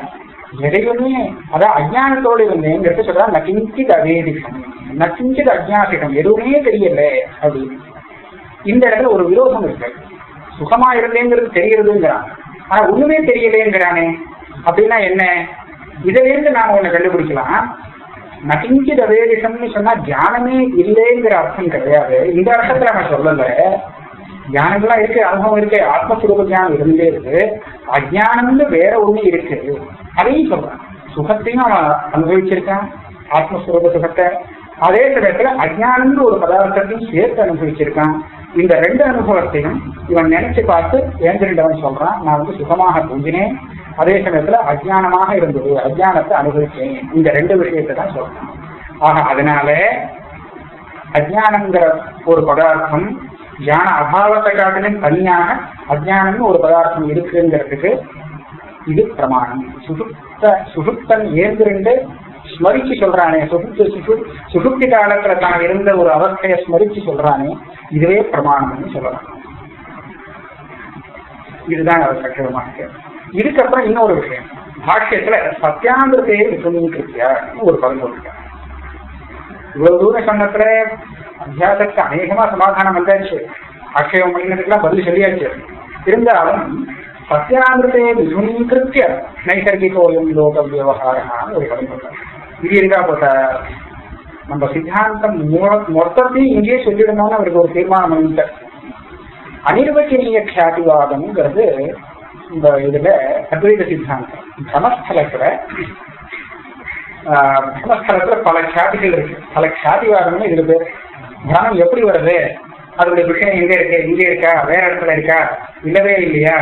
எதையுமே அதான் அஜானத்தோடு இருந்தேங்கிறத சொல்றான். நக்கிஞ்சித் அவேதிகம். நக்கிஞ்சித் அஜாசிகம். எதுவுமே தெரியல அப்படின்னு. இந்த இடத்துல ஒரு விரோதம் இருக்கு. சுகமா இருந்தேங்கிறது தெரியறதுங்கிறான் ஆனா ஒண்ணுமே தெரியலேங்கிறானே. அப்படின்னா என்ன? இதுல இருந்து நாம ஒண்ணு கண்டுபிடிக்கலாம். நகிஞ்சித் அவேதிகம்னு சொன்னா தியானமே இல்லைங்கிற அர்த்தம் கிடையாது. இந்த அர்த்தத்துல நம்ம சொல்லல. ஞானங்கள்லாம் இருக்கு அனுபவம் இருக்கு ஆத்மஸ்வரூப ஞானம் இருந்தே இருக்கு. அஜானம்னு வேற ஒண்ணு இருக்கு. அதையும் சொல்றான். சுகத்தையும் அவன் அனுபவிச்சிருக்கான். ஆத்மஸ்வரூப சுகத்தை. அதே சமயத்துல அஜானம்னு ஒரு பதார்த்தத்தையும் சேர்த்து அனுபவிச்சிருக்கான். இந்த ரெண்டு அனுபவத்தையும் இவன் நினைச்சு பார்த்து ஏந்திரண்டவன் சொல்றான். நான் வந்து சுகமாக தூங்கினேன். அதே சமயத்துல அஜானமாக இருந்தது. அஜானத்தை அனுபவிச்சேன் இந்த ரெண்டு விஷயத்தை தான் சொல்லணும். ஆக அதனால அஜானங்கிற ஒரு பதார்த்தம் ஞான அபாவத்தை காட்டிலும் தனியாக அஜானம்னு ஒரு பதார்த்தம் இருக்குங்கிறதுக்கு இது பிரமாணம். சுசுப்த சுசுப்தன் ஏந்திரண்டு ஸ்மரிச்சு சொல்றானே. சுசுப்து சுசு சுசுப்தி காலத்துல தான் இருந்த ஒரு அவஸ்தையை ஸ்மரிச்சு சொல்றானே. இதுவே பிரமாணம்னு சொல்லலாம். இதுதான் அவர் சக்கரமாக இதுக்கப்புறம் இன்னொரு விஷயம்? பாஷ்யத்துல சத்தியாந்திரத்தையே விசுமீகிருத்தியா ஒரு பதம் சொல்லிருக்காங்க இவ்வளவு தூர சொன்னத்துல அத்தியாசத்துக்கு அநேகமா சமாதானம் வந்தாச்சு. அக்ஷயம் பண்ணினதுக்கெல்லாம் பதில் சொல்லியாச்சு. இருந்தாலும் சத்தியாந்திரத்தையே விசுமீகிருத்திய நைசர்கிகோயம் லோக விவகாரமான ஒரு பதம் சொல்றாங்க இது இருக்கா போட்ட? நம்ம சித்தாந்தம் மொத்தத்தையும் இங்கேயே சொல்லிடணும்னு அவருக்கு ஒரு தீர்மானம் பண்ணிட்டார் அனிர்வச்சனீய கியாதிவாதம்ங்கிறது இந்த இதுல அத்வைத சித்தாந்தம். தனஸ்தலத்துல தனஸ்தலத்துல பல கியாதிகள் இருக்கு. பல கியாதிவாதம்னு இதுல பேர். ஞானம் எப்படி வருது? அதோட விஷயம் எங்க இருக்கு? இங்க இருக்கா? வேற இடத்துல இருக்கா? இல்லவே இல்லையா?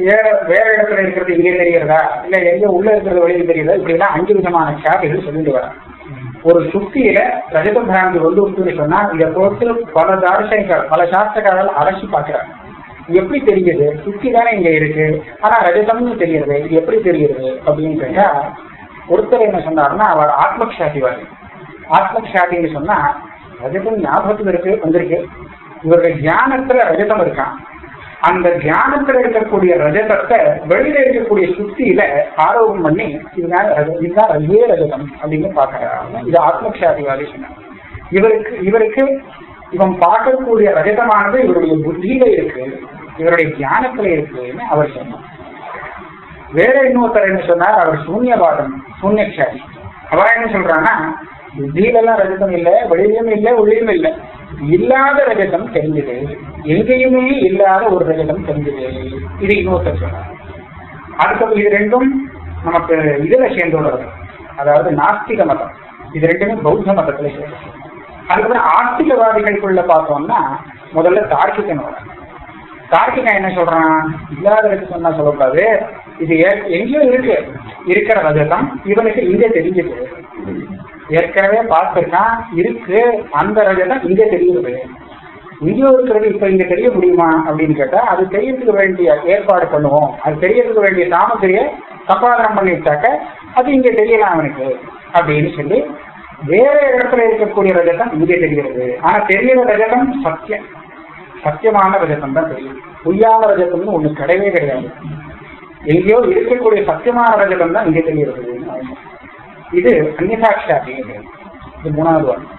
வேற வேற இடத்துல இருக்கிறது இங்கே தெரியறதா இல்ல எங்க உள்ள இருக்கிறது வெளியே தெரியுதா இப்படின்னா அஞ்சு விதமான கியாதிகள் சொல்லிட்டு வர ஒரு சுத்தியில ரஜத பிராந்தி வந்து சொன்னா இதை பொறுத்து பல தார்சனிகள் பல சாஸ்திரக்காரர்கள் அரசு பாக்குறாங்க எப்படி தெரியுது? சுத்தி தானே இங்க இருக்கு. ஆனா ரஜதம்னு தெரியுது. இது எப்படி தெரியுது? அப்படின்னு கேட்டா ஒருத்தர் என்ன சொன்னாருன்னா அவர் ஆத்மக்ஷாதிவாதி. ஆத்மக்ஷாதின்னு சொன்னா ரஜதம் ஞாபகத்துக்கு இருக்கு வந்திருக்கு. இவருடைய தியானத்துல ரஜதம் இருக்கான். அந்த தியானத்துல இருக்கக்கூடிய ரஜதத்தை வெளியில இருக்கக்கூடிய சுத்தியில ஆரோபம் பண்ணி இதுதான் இதுதான் ரஜே ரஜதம் அப்படின்னு பாக்குறாங்க இது ஆத்மக்ஷாதிவாதி சொன்னாங்க. இவருக்கு இவருக்கு இவன் பார்க்கக்கூடிய ரஜதமானது இவருடைய புத்தியில இருக்கு. இவருடைய தியானத்துல இருக்குன்னு அவர் சொன்னார். வேற இன்னொருத்தர் என்ன சொன்னார்? அவர் சூன்யவாதம் சூன்யக்ஷாரி. அவர் என்ன சொல்றான்னா புத்தியில எல்லாம் ரஜதம் இல்லை வெளியிலும் இல்ல உள்ளிலும் இல்ல. இல்லாத ரஜதம் தெரிஞ்சது. எங்கேயுமே இல்லாத ஒரு ரஜதம் தெரிஞ்சது. இது இன்னொருத்தர் சொன்னார். அடுத்தது இது ரெண்டும் நமக்கு இதுல சேர்ந்துள்ளது அதாவது நாஸ்திக மதம். இது ரெண்டுமே பௌத்த மதத்துல சேர்ந்து. அதுக்கப்புறம் ஆஸ்திகவாதிகளுக்குள்ள பார்த்தோம்னா முதல்ல தார்க்கிகன் வரும் கார்த்திகா என்ன சொல்றான் இல்லாததுக்கு சொன்னா சொல்லக்கூடாது. இது எங்கேயோ இருக்கு. இருக்கிற ரஜதம் இவனுக்கு இங்கே தெரிஞ்சது. ஏற்கனவே பார்த்துருக்கான் இருக்கு. அந்த ரஜதம் இங்கே தெரியுது. இங்கே இருக்கிறது இப்ப இங்க தெரிய முடியுமா அப்படின்னு கேட்டா அது தெரியறதுக்கு வேண்டிய ஏற்பாடு பண்ணுவோம். அது தெரியறதுக்கு வேண்டிய சாமகிரிய சம்பாதனம் பண்ணிட்டாக்க அது இங்க தெரியலாம் அவனுக்கு அப்படின்னு சொல்லி வேற இடத்துல இருக்கக்கூடிய ரஜதம் இங்கே தெரிகிறது. ஆனா தெரியற ரஜதம் சத்தியம். சத்தியமான ரஜத்தம் தான் தெரியும். பொய்யான ரஜத்தம்னு ஒண்ணு கிடையவே கிடையாது. எங்கேயோ இருக்கக்கூடிய சத்தியமான ரஜதம் தான் இங்கே தெரிகிறது. இது அந்நிசாட்சி இது மூணாவது வாரம்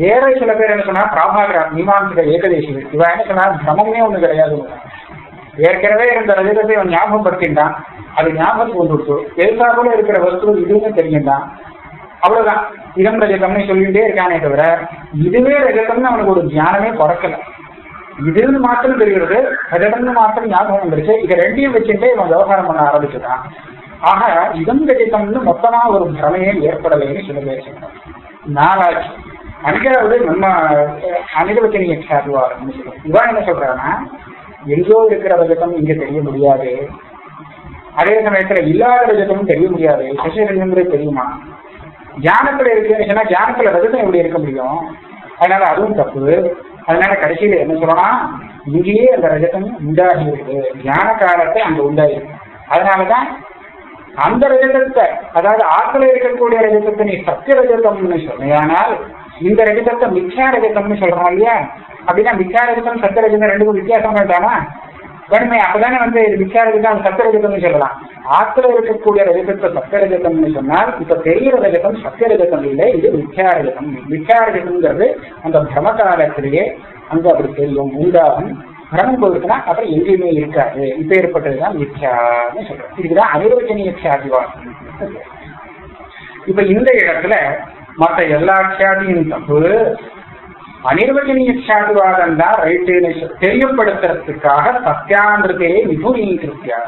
வேற சில பேர் என்ன சொன்னா பிராபாகரா மீமாம்சிக ஏகதேசிகள். இவன் என்ன சொன்னா பிரமமே ஒண்ணு கிடையாது. ஏற்கனவே இருந்த ரஜதத்தை அவன் ஞாபகப்படுத்தின்றான். அது ஞாபகத்துக்கு கொண்டு விட்டு இருக்கிற வஸ்து இதுவுமே தெரிஞ்சுட்டான் அவ்வளவுதான். இடம் ரஜதம்னு சொல்லிட்டே இருக்கானே தவிர இதுவே ரஜதம்னு அவனுக்கு ஒரு ஞானமே பிறக்கல. இதுன்னு மாத்திரம் தெரிகிறது ரஜதம்னு மாத்திரம் ஞாபகம் வந்துருச்சு. இதை ரெண்டையும் வச்சுட்டே இவன் விவகாரம் பண்ண ஆரம்பிச்சுட்டான். ஆக இதம் ரஜதம்னு மொத்தமா ஒரு பிரமையே ஏற்படலைன்னு சில பேர் சொல்றாங்க நாலாச்சு. அஞ்சாவது நம்ம அனிதவச்சனிய சார்வாருன்னு சொல்லுவோம் இவன் என்ன சொல்றான்னா எங்கோ இருக்கிற ரஜதம் இங்க தெரிய முடியாது. அதே சமயத்துல இல்லாத ரஜதமும் தெரிய முடியாது. சசிரஞ்சங்கிறது தெரியுமா? தியானத்துல இருக்குன்னு சொன்னா தியானத்துல ரஜதம் எப்படி இருக்க முடியும்? அதனால அதுவும் தப்பு. அதனால கடைசியில என்ன சொல்லலாம் இங்கேயே அந்த ரஜதம் உண்டாகி ஞான காலத்தை அங்க உண்டாகி அதனாலதான் அந்த ரஜதத்தை அதாவது ஆற்றல இருக்கக்கூடிய ரஜதத்தை நீ சத்திய ரஜதம்னு சொன்னால் இந்த ரஜதத்தை மிச்சா ரஜதம்னு சொல்றோம் இல்லையா? அப்படின்னா மிச்சா ரஜதம் சத்திய ரஜதம் ரெண்டுக்கும் வித்தியாசம் வேண்டாமா வறுமை அப்பதானே வந்து இது மித்யா ரஜதம் சொல்லலாம். ஆத்துல இருக்கக்கூடிய ரஜதத்தை சத்திய சொன்னால் இப்ப பெரிய ரஜதம் சத்திய இல்லை இது மித்யா ரஜதம் அந்த பிரம காலத்திலேயே அங்க அப்படி தெரியும். உண்டாகும். பிரமம் போயிருக்குன்னா அப்புறம் எங்கேயுமே இருக்காது. இப்ப ஏற்பட்டதுதான் மித்யான்னு சொல்றோம். இதுக்குதான் அனிர்வச்சனீய தியாதிவாதம் இப்ப இந்த இடத்துல மற்ற எல்லா சாதியும் தப்பு அனிர்வச்சனீய கியாதிவாதம் தான் ரைட்டுன்னு சொ- தெரியப்படுத்துறதுக்காக சத்தியாந்திரத்தையே விபுனீகிருத்தியா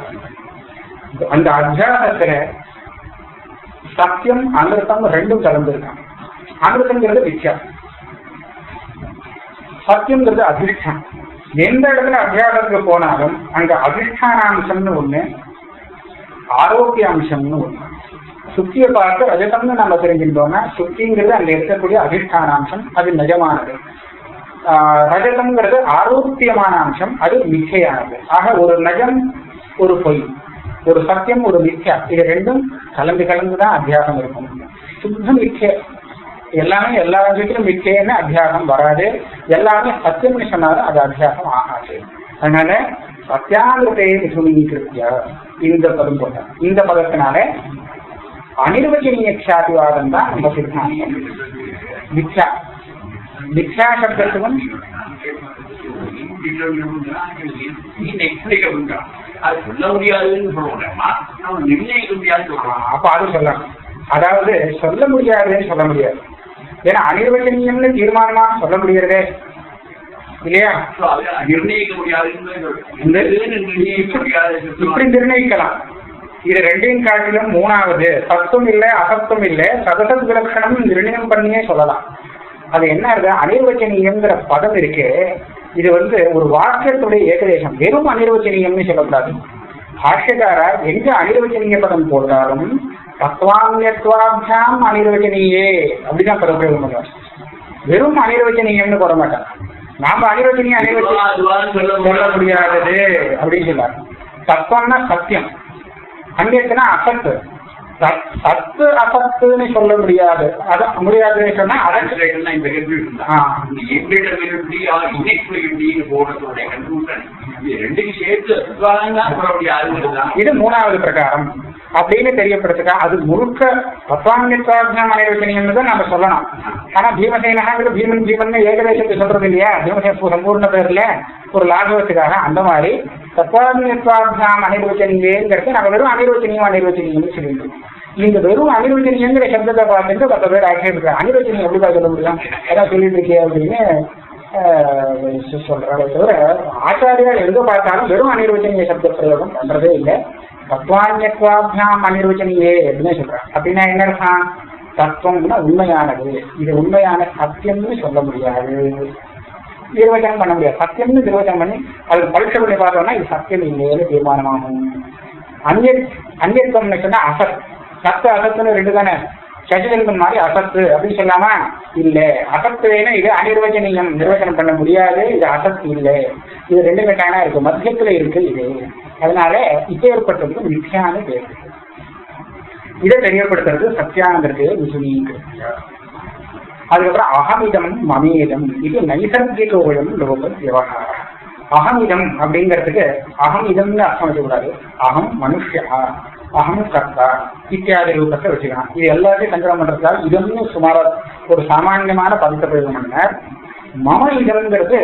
அந்த அத்தியாசத்துல சத்தியம் அமிர்தம் ரெண்டும் கலந்துருக்காங்க. அமிர்தங்கிறது வித்தியாசம். சத்தியம்ங்கிறது அதிர்ஷ்டம் எந்த இடத்துல அத்தியாசத்துக்கு போனாலும் அங்க அதிஷ்டானாம்சம்னு ஒண்ணு ஆரோக்கிய அம்சம்னு ஒண்ணு. சுத்தியை பார்த்து ரஜதம்னு நம்ம தெரிஞ்சுக்கிட்டோம்னா சுத்திங்கிறது அங்க இருக்கக்கூடிய அதிஷ்டானாம்சம் அது நிஜமானது. ஆஹ் ரஜதம்ங்கிறது ஆரோக்கியமான அம்சம் அது மிச்சையானது. ஆக ஒரு நஜம் ஒரு பொய் ஒரு சத்தியம் ஒரு மித்யா இது ரெண்டும் கலந்து கலந்து தான் அத்தியாசம் இருக்கும். சுத்த மிச்சை எல்லாமே எல்லா விஷயத்திலும் மிச்சைன்னு அத்தியாசம் வராது. எல்லாமே சத்தியம்னு சொன்னாலும் அது அத்தியாசம் ஆகாது. அதனால சத்தியாந்திரத்தையே சுமீகிருத்திய இந்த பதம் போட்டார். இந்த பதத்தினால அனிர்வச்சனீய க்ஷாதிவாதம் தான் நம்ம சித்தாந்தம் மித்யா சப்தத்துக்கும் அது சொல்ல முடியாதுன்னு சொல்லுவோம்மா நம்ம நிர்ணயிக்க முடியாதுன்னு சொல்றோம் அப்ப அது சொல்லலாம் அதாவது சொல்ல முடியாதுன்னு சொல்ல முடியாது ஏன்னா அனிர்வச்சனீயம்னு தீர்மானமா சொல்ல முடியறதே இல்லையா. நிர்ணயிக்க முடியாது இப்படி நிர்ணயிக்கலாம் இது ரெண்டையும் காட்டிலும் மூணாவது சத்துவம் இல்லை அசத்துவம் இல்லை சதசத் விலட்சணம் நிர்ணயம் பண்ணியே சொல்லலாம். அது என்ன இருக்கு? அனிர்வச்சனீயம்ங்கிற பதம் இருக்கு. இது வந்து ஒரு வாக்கியத்துடைய ஏகதேசம். வெறும் அனிர்வச்சனீயம்னு சொல்லக்கூடாது. பாஷ்யக்காரா எங்க அனிர்வச்சனீய பதம் போட்டாலும் தத்வான்யத்வாபியாம் அனிர்வச்சனீயே அப்படிதான் பதப்பிரயோகம் பண்ணுவார். வெறும் அனிர்வச்சனீயம்னு போட மாட்டார். நாம அனிர்வச்சனீய அனிர்வச்சனீய அதுவான்னு சொல்ல சொல்ல முடியாதது அப்படின்னு சொன்னார். தத்துவம்னா சத்தியம். அங்கேனா அசத்து. சத்- சத்து அசத்துன்னு சொல்ல முடியாது. அது முடியாதுன்னு சொன்னா ரெண்டுக்கும் சேர்த்து இது மூணாவது பிரகாரம். அப்படின்னு தெரியப்படுத்துக்கா அது முழுக்க தத்வான்யத்வாபியாம் அனைவச்சனியம்னு தான் நாம சொல்லணும். ஆனா பீமசேனகாங்கிறது பீமன் பீமன் ஏகதேசத்தை சொல்றது இல்லையா? பீமசேன சம்பூர்ண பேர்ல ஒரு லாகவத்துக்காக அந்த மாதிரி தத்வான்யத்வாபியாம் அனிர்வச்சனியேங்கிறது நாங்கள் வெறும் அனிர்வச்சனியம் அனிர்வச்சனியம்னு சொல்லிட்டு இந்த வெறும் அனிர்வச்சனியங்கிற சப்தத்தை பார்த்துட்டு பத்து பேர் ஆட்சேபிக்கிறாங்க அனிர்வச்சனியம் எப்படிப்பா சொல்ல முடியும்? ஏதாவது சொல்லிட்டு இருக்கே அப்படின்னு சொல்றாங்க தவிர ஆச்சாரியார் எங்க பார்த்தாலும் வெறும் அனிர்வச்சனிய சப்த பிரயோகம் பண்றதே இல்லை. தத்வான்யத்வாபியாம் அனிர்வச்சனியே அப்படின்னு சொல்றாங்க. அப்படின்னா என்ன இருக்கான் தத்துவம்னா உண்மையானது. இது உண்மையான சத்தியம்னு சொல்ல முடியாது. நிர்வச்சனம் பண்ண முடியாது. சத்தியம்னு நிர்வச்சனம் பண்ணி அதுக்கு பரீட்சை பண்ணி பார்த்தோம்னா இது சத்தியம் இல்லைன்னு தீர்மானமாகும். அந்நிய அந்நியத்துவம்னு சொன்னா அசத். சத்து அசத்துன்னு ரெண்டு தானே. சசிகல்பன் மாதிரி அசத்து அப்படின்னு சொல்லாம? இல்ல. அசத்து வேணும் இது அனிர்வச்சனீயம் நிர்வச்சனம் பண்ண முடியாது. இது அசத்து இல்லை. இது ரெண்டு கட்டான இருக்கு. மத்தியத்துல இருக்கு இது. அதனால இப்ப ஏற்பட்டதுக்கு மித்யான்னு இதை தெரியப்படுத்துறது சத்தியாங்கிறது விசுனீங்கிறது அதுக்கப்புறம் அகமிதம் மமேதம் இது நைசர்கிக ஒழும் லோக விவகாரம். அகமிதம் அப்படிங்கிறதுக்கு அகமிதம்னு அர்த்தம் வச்சுக்கூடாது. அகம் மனுஷா அகம் கர்த்தா இத்தியாதி ரூபத்தை வச்சுக்கலாம். இது எல்லாத்தையும் சங்கரம் பண்றதுக்காக இதம்னு சுமார ஒரு சாமானியமான பதத்தை பிரயோகம் பண்ணார் மம இதம்ங்கிறது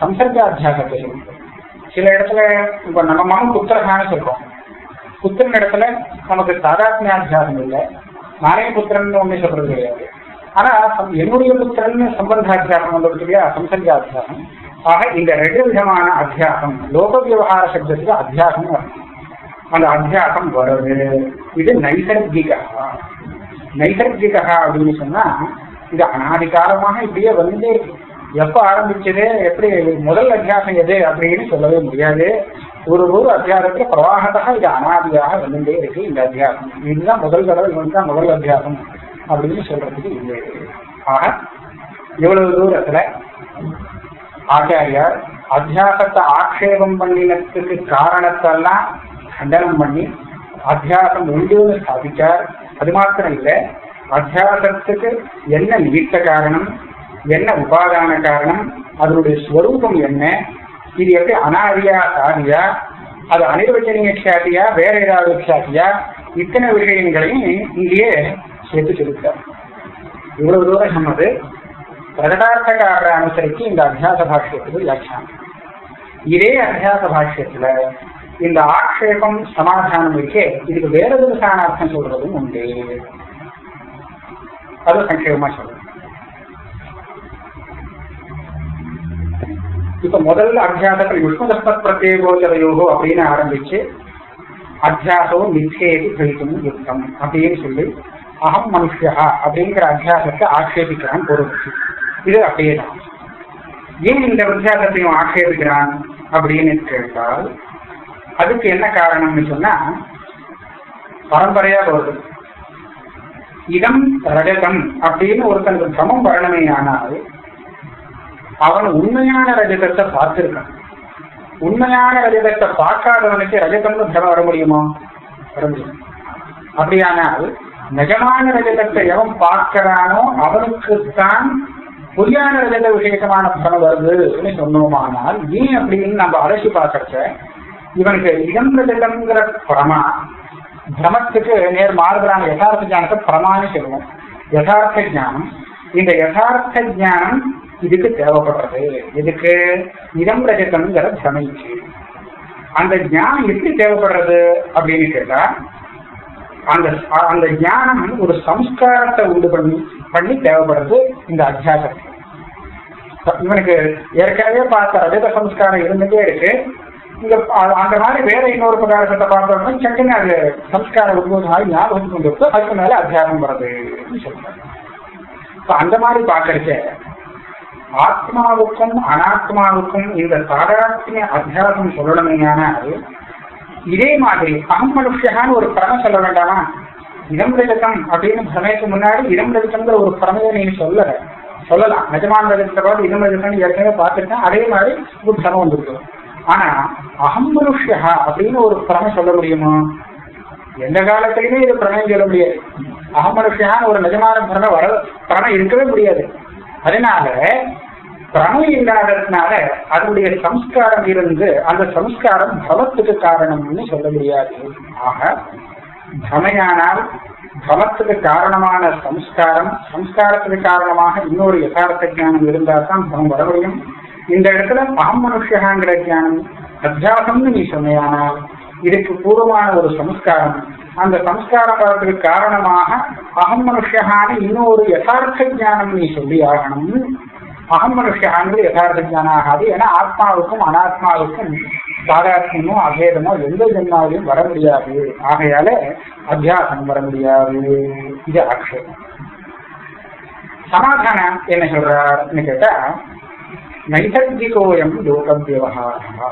சம்சர்காத்தியாசத்தை சொல்லுது. சில இடத்துல இப்ப நம்ம மம புத்திரகான்னு சொல்றோம். புத்திரன் இடத்துல நமக்கு சாதாத்மியாத்தியாசம் இல்லை. நானே புத்திரன் ஒண்ணு சொல்றது கிடையாது. ஆனா என்னுடைய புத்திரன் சம்பந்த அத்தியாசம் வந்தது இல்லையா சம்சர்காத்தியாசம் ஆக இந்த ரெண்டு விதமான அத்தியாசம் லோக விவகார சப்தத்துக்கு அத்தியாசம் வரும். அந்த அத்தியாசம் வருது இது நைசர்கிகா. நைசர்கிகா அப்படின்னு சொன்னா இது அனாதிகாலமாக இப்படியே வந்து எப்ப ஆரம்பிச்சது எப்படி முதல் அத்தியாசம் எது அப்படின்னு சொல்லவே முடியாது. ஒரு ஒரு அத்தியாசத்துல பிரவாகத்தாக இது அனாதியாக வந்துட்டே இருக்கு இந்த அத்தியாசம். இதுதான் முதல் தடவை இதுதான் முதல் அத்தியாசம். அப்படின்னு சொல்றதுக்கு இல்லை ஆக இவ்வளவு தூரத்துல? ஆச்சாரியார் அத்தியாசத்தை ஆக்ஷேபம் பண்ணினத்துக்கு காரணத்தெல்லாம் கண்டனம் பண்ணி அத்தியாசம் உண்டுன்னு ஸ்தாபிச்சார். அது மாத்திரம் இல்லை அத்தியாசத்துக்கு என்ன நிமித்த காரணம் என்ன உபாதான காரணம் அதனுடைய ஸ்வரூபம் என்ன இது எப்படி அனாதியா சாதியா அது அனிர்வச்சனீய க்ஷாதியா வேற ஏதாவது க்ஷாதியா இத்தனை விஷயங்களையும் இங்கேயே சேர்த்து சொல்லிட்டார் இவ்வளவு தூரம் சொன்னது பிரகடார்த்தக்காரரை அனுசரித்து இந்த அபியாச பாஷ்யத்துக்கு வியாக்கியானம். இதே அபியாச பாஷ்யத்துல இந்த ஆக்ஷேபம் சமாதானம் இருக்கே இதுக்கு வேற விதமான சொல்றதும் உண்டு. அது சங்கேபமா சொல்றேன் இப்ப முதல்ல அத்தியாசத்தில் யுஷ்மதஸ்மத் பிரத்யேகோச்சரையோகோ அப்படின்னு ஆரம்பிச்சு அத்தியாசம் மிச்சேதி கழிக்கும் யுக்தம் அப்படின்னு சொல்லி அகம் மனுஷியா அப்படிங்கிற அத்தியாசத்தை ஆட்சேபிக்கிறான் பொருள் இது அப்படியே தான். ஏன் இந்த வித்தியாசத்தையும் ஆட்சேபிக்கிறான் அப்படின்னு கேட்டால் அதுக்கு என்ன காரணம்னு சொன்னா பரம்பரையா வருது. இதம் ரஜதம் அப்படின்னு ஒருத்தனுக்கு சமம் வரணுமே ஆனால் அவன் உண்மையான ரஜதத்தை பார்த்திருக்கான். உண்மையான ரஜதத்தை பார்க்காதவனுக்கு ரஜதம்னு பலம் வர முடியுமா? வர முடியும் அப்படியானால் நிஜமான ரஜதத்தை எவன் பார்க்கிறானோ அவனுக்குத்தான் பொய்யான ரஜத விசேஷமான பணம் வருது அப்படின்னு சொன்னோமானால் ஏன் அப்படின்னு நம்ம அலசி பார்க்கறச்ச இவனுக்கு இடம் ரஜதம்ங்கிற பிரமா பிரமத்துக்கு நேர் மாறுகிறாங்க யதார்த்த ஞானத்தை பிரமான்னு சொல்லுவோம். யதார்த்த ஞானம் இந்த யதார்த்த ஞானம் இதுக்கு தேவைப்படுறது. இதுக்கு இடம் ரஜதம்ங்கிற பிரமைக்கு அந்த ஞானம் எப்படி தேவைப்படுறது அப்படின்னு கேட்டா அந்த அந்த ஞானம் ஒரு சம்ஸ்காரத்தை உண்டு பண்ணி பண்ணி தேவைப்படுறது இந்த அத்தியாசம். இவனுக்கு ஏற்கனவே பார்த்த ரஜத சம்ஸ்காரம் இருந்துட்டே இருக்கு. இங்க அந்த மாதிரி வேற இன்னொரு பிரகாரத்தை பார்த்தோம்னா சட்டுன்னு அது சம்ஸ்கார உத்போதமாக ஞாபகத்துக்கு கொண்டு அதுக்கு மேல அத்தியாசம் வருதுன்னு சொல்றாங்க. அந்த மாதிரி பாக்குறச்ச ஆத்மாவுக்கும் அனாத்மாவுக்கும் இந்த சாதாரண அத்தியாசம் சொல்லணுமையானால் இதே மாதிரி அகம் மனுஷகான்னு ஒரு பரம சொல்ல வேண்டாமா இடம் ரஜதம் அப்படின்னு பிரமைக்கு முன்னாடி இடம் ரஜதம்ங்கிற ஒரு பிரமையை நீங்க சொல்லல. சொல்லலாம். நிஜமான ரஜத்தோடு இடம் ரஜதம் ஏற்கனவே பார்த்துருக்கேன். அதே மாதிரி ஒரு பிரமம் வந்திருக்கும் ஆனா அகம் மனுஷா அப்படின்னு ஒரு பிரமை சொல்ல முடியுமா? எந்த காலத்திலயுமே இது பிரணயம் சொல்ல முடியாது. அகம் மனுஷான்னு ஒரு நிஜமான பிரமை வர பிரணம் இருக்கவே முடியாது. அதனால பிராணி இல்லாததுனால அதனுடைய சம்ஸ்காரம் இருந்து அந்த சம்ஸ்காரம் பலத்துக்கு காரணம்னு சொல்ல முடியாது. ஆக பிரமையானால் பலத்துக்கு காரணமான சம்ஸ்காரம் சம்ஸ்காரத்துக்கு காரணமாக இன்னொரு யதார்த்த ஜானம் இருந்தால் தான் பலம் வர முடியும். இந்த இடத்துல அகம் மனுஷகாங்கிற ஜானம் அத்தியாசம்னு நீ சொன்னையானால் இதுக்கு பூர்வமான ஒரு சம்ஸ்காரம். அந்த சம்ஸ்கார பலத்துக்கு காரணமாக அகம் மனுஷகான இன்னொரு யதார்த்த ஜானம் நீ சொல்லி ஆகணும்னு அகம் மனுஷகான்றது யதார்த்த ஜானம் ஆகாது ஏன்னா ஆத்மாவுக்கும் அனாத்மாவுக்கும் சாதாரணமோ அபேதமோ எந்த ஜென்மாவிலையும் வர முடியாது ஆகையால அத்தியாசம் வர முடியாது இது ஆக்ஷேபம் சமாதானம் என்ன சொல்றாருன்னு கேட்டா நைசர்கிகோயம் லோக விவகாரா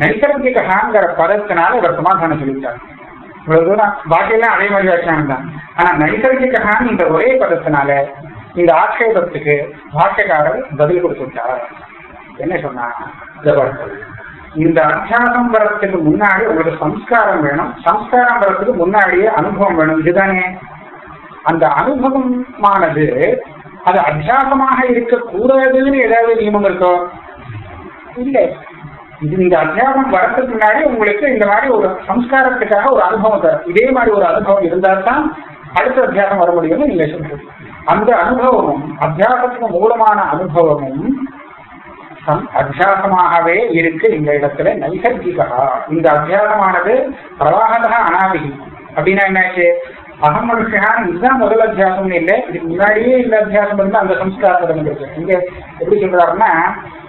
நைசர்கிகாங்கிற பதத்தினால இவர் சமாதானம் சொல்லிட்டார் இவ்வளவு தூரம் பாக்கியெல்லாம் அதே மாதிரி வியாக்கியானம் தான் ஆனா நைசர்கிகான்னு இந்த ஒரே பதத்தினால இந்த ஆட்சேபத்துக்கு பாக்கியக்காரர் பதில் கொடுத்துட்டார் என்ன சொன்னா? இந்த அத்தியாசம் வர்றதுக்கு முன்னாடி உங்களுக்கு சம்ஸ்காரம் வேணும். சம்ஸ்காரம் வர்றதுக்கு முன்னாடியே அனுபவம் வேணும். இதுதானே? அந்த அனுபவமானது அது அத்தியாசமாக இருக்கக்கூடாதுன்னு ஏதாவது நியமம் இருக்கோ? இல்லை. இது இந்த அத்தியாசம் வரத்துக்கு முன்னாடி உங்களுக்கு இந்த மாதிரி ஒரு சம்ஸ்காரத்துக்காக ஒரு அனுபவம் தரும் இதே மாதிரி ஒரு அனுபவம் இருந்தால் தான் அடுத்த அத்தியாசம் வர முடியும்னு நீங்க சொல்றீங்க. அந்த அனுபவமும் அத்தியாசத்தின் மூலமான அனுபவமும் அத்தியாசமாகவே இருக்கு இந்த இடத்துல நைசர்கிகா. இந்த அத்தியாசமானது பிரவாகதா அனாதிகி அப்படின்னா என்னாச்சு? அகம் மனுஷன் இதுதான் முதல் அத்தியாசம் இல்லை. இதுக்கு முன்னாடியே இந்த அத்தியாசம் வந்து அந்த சம்ஸ்காரம் இருந்திருக்கு இங்க எப்படி சொல்றாருன்னா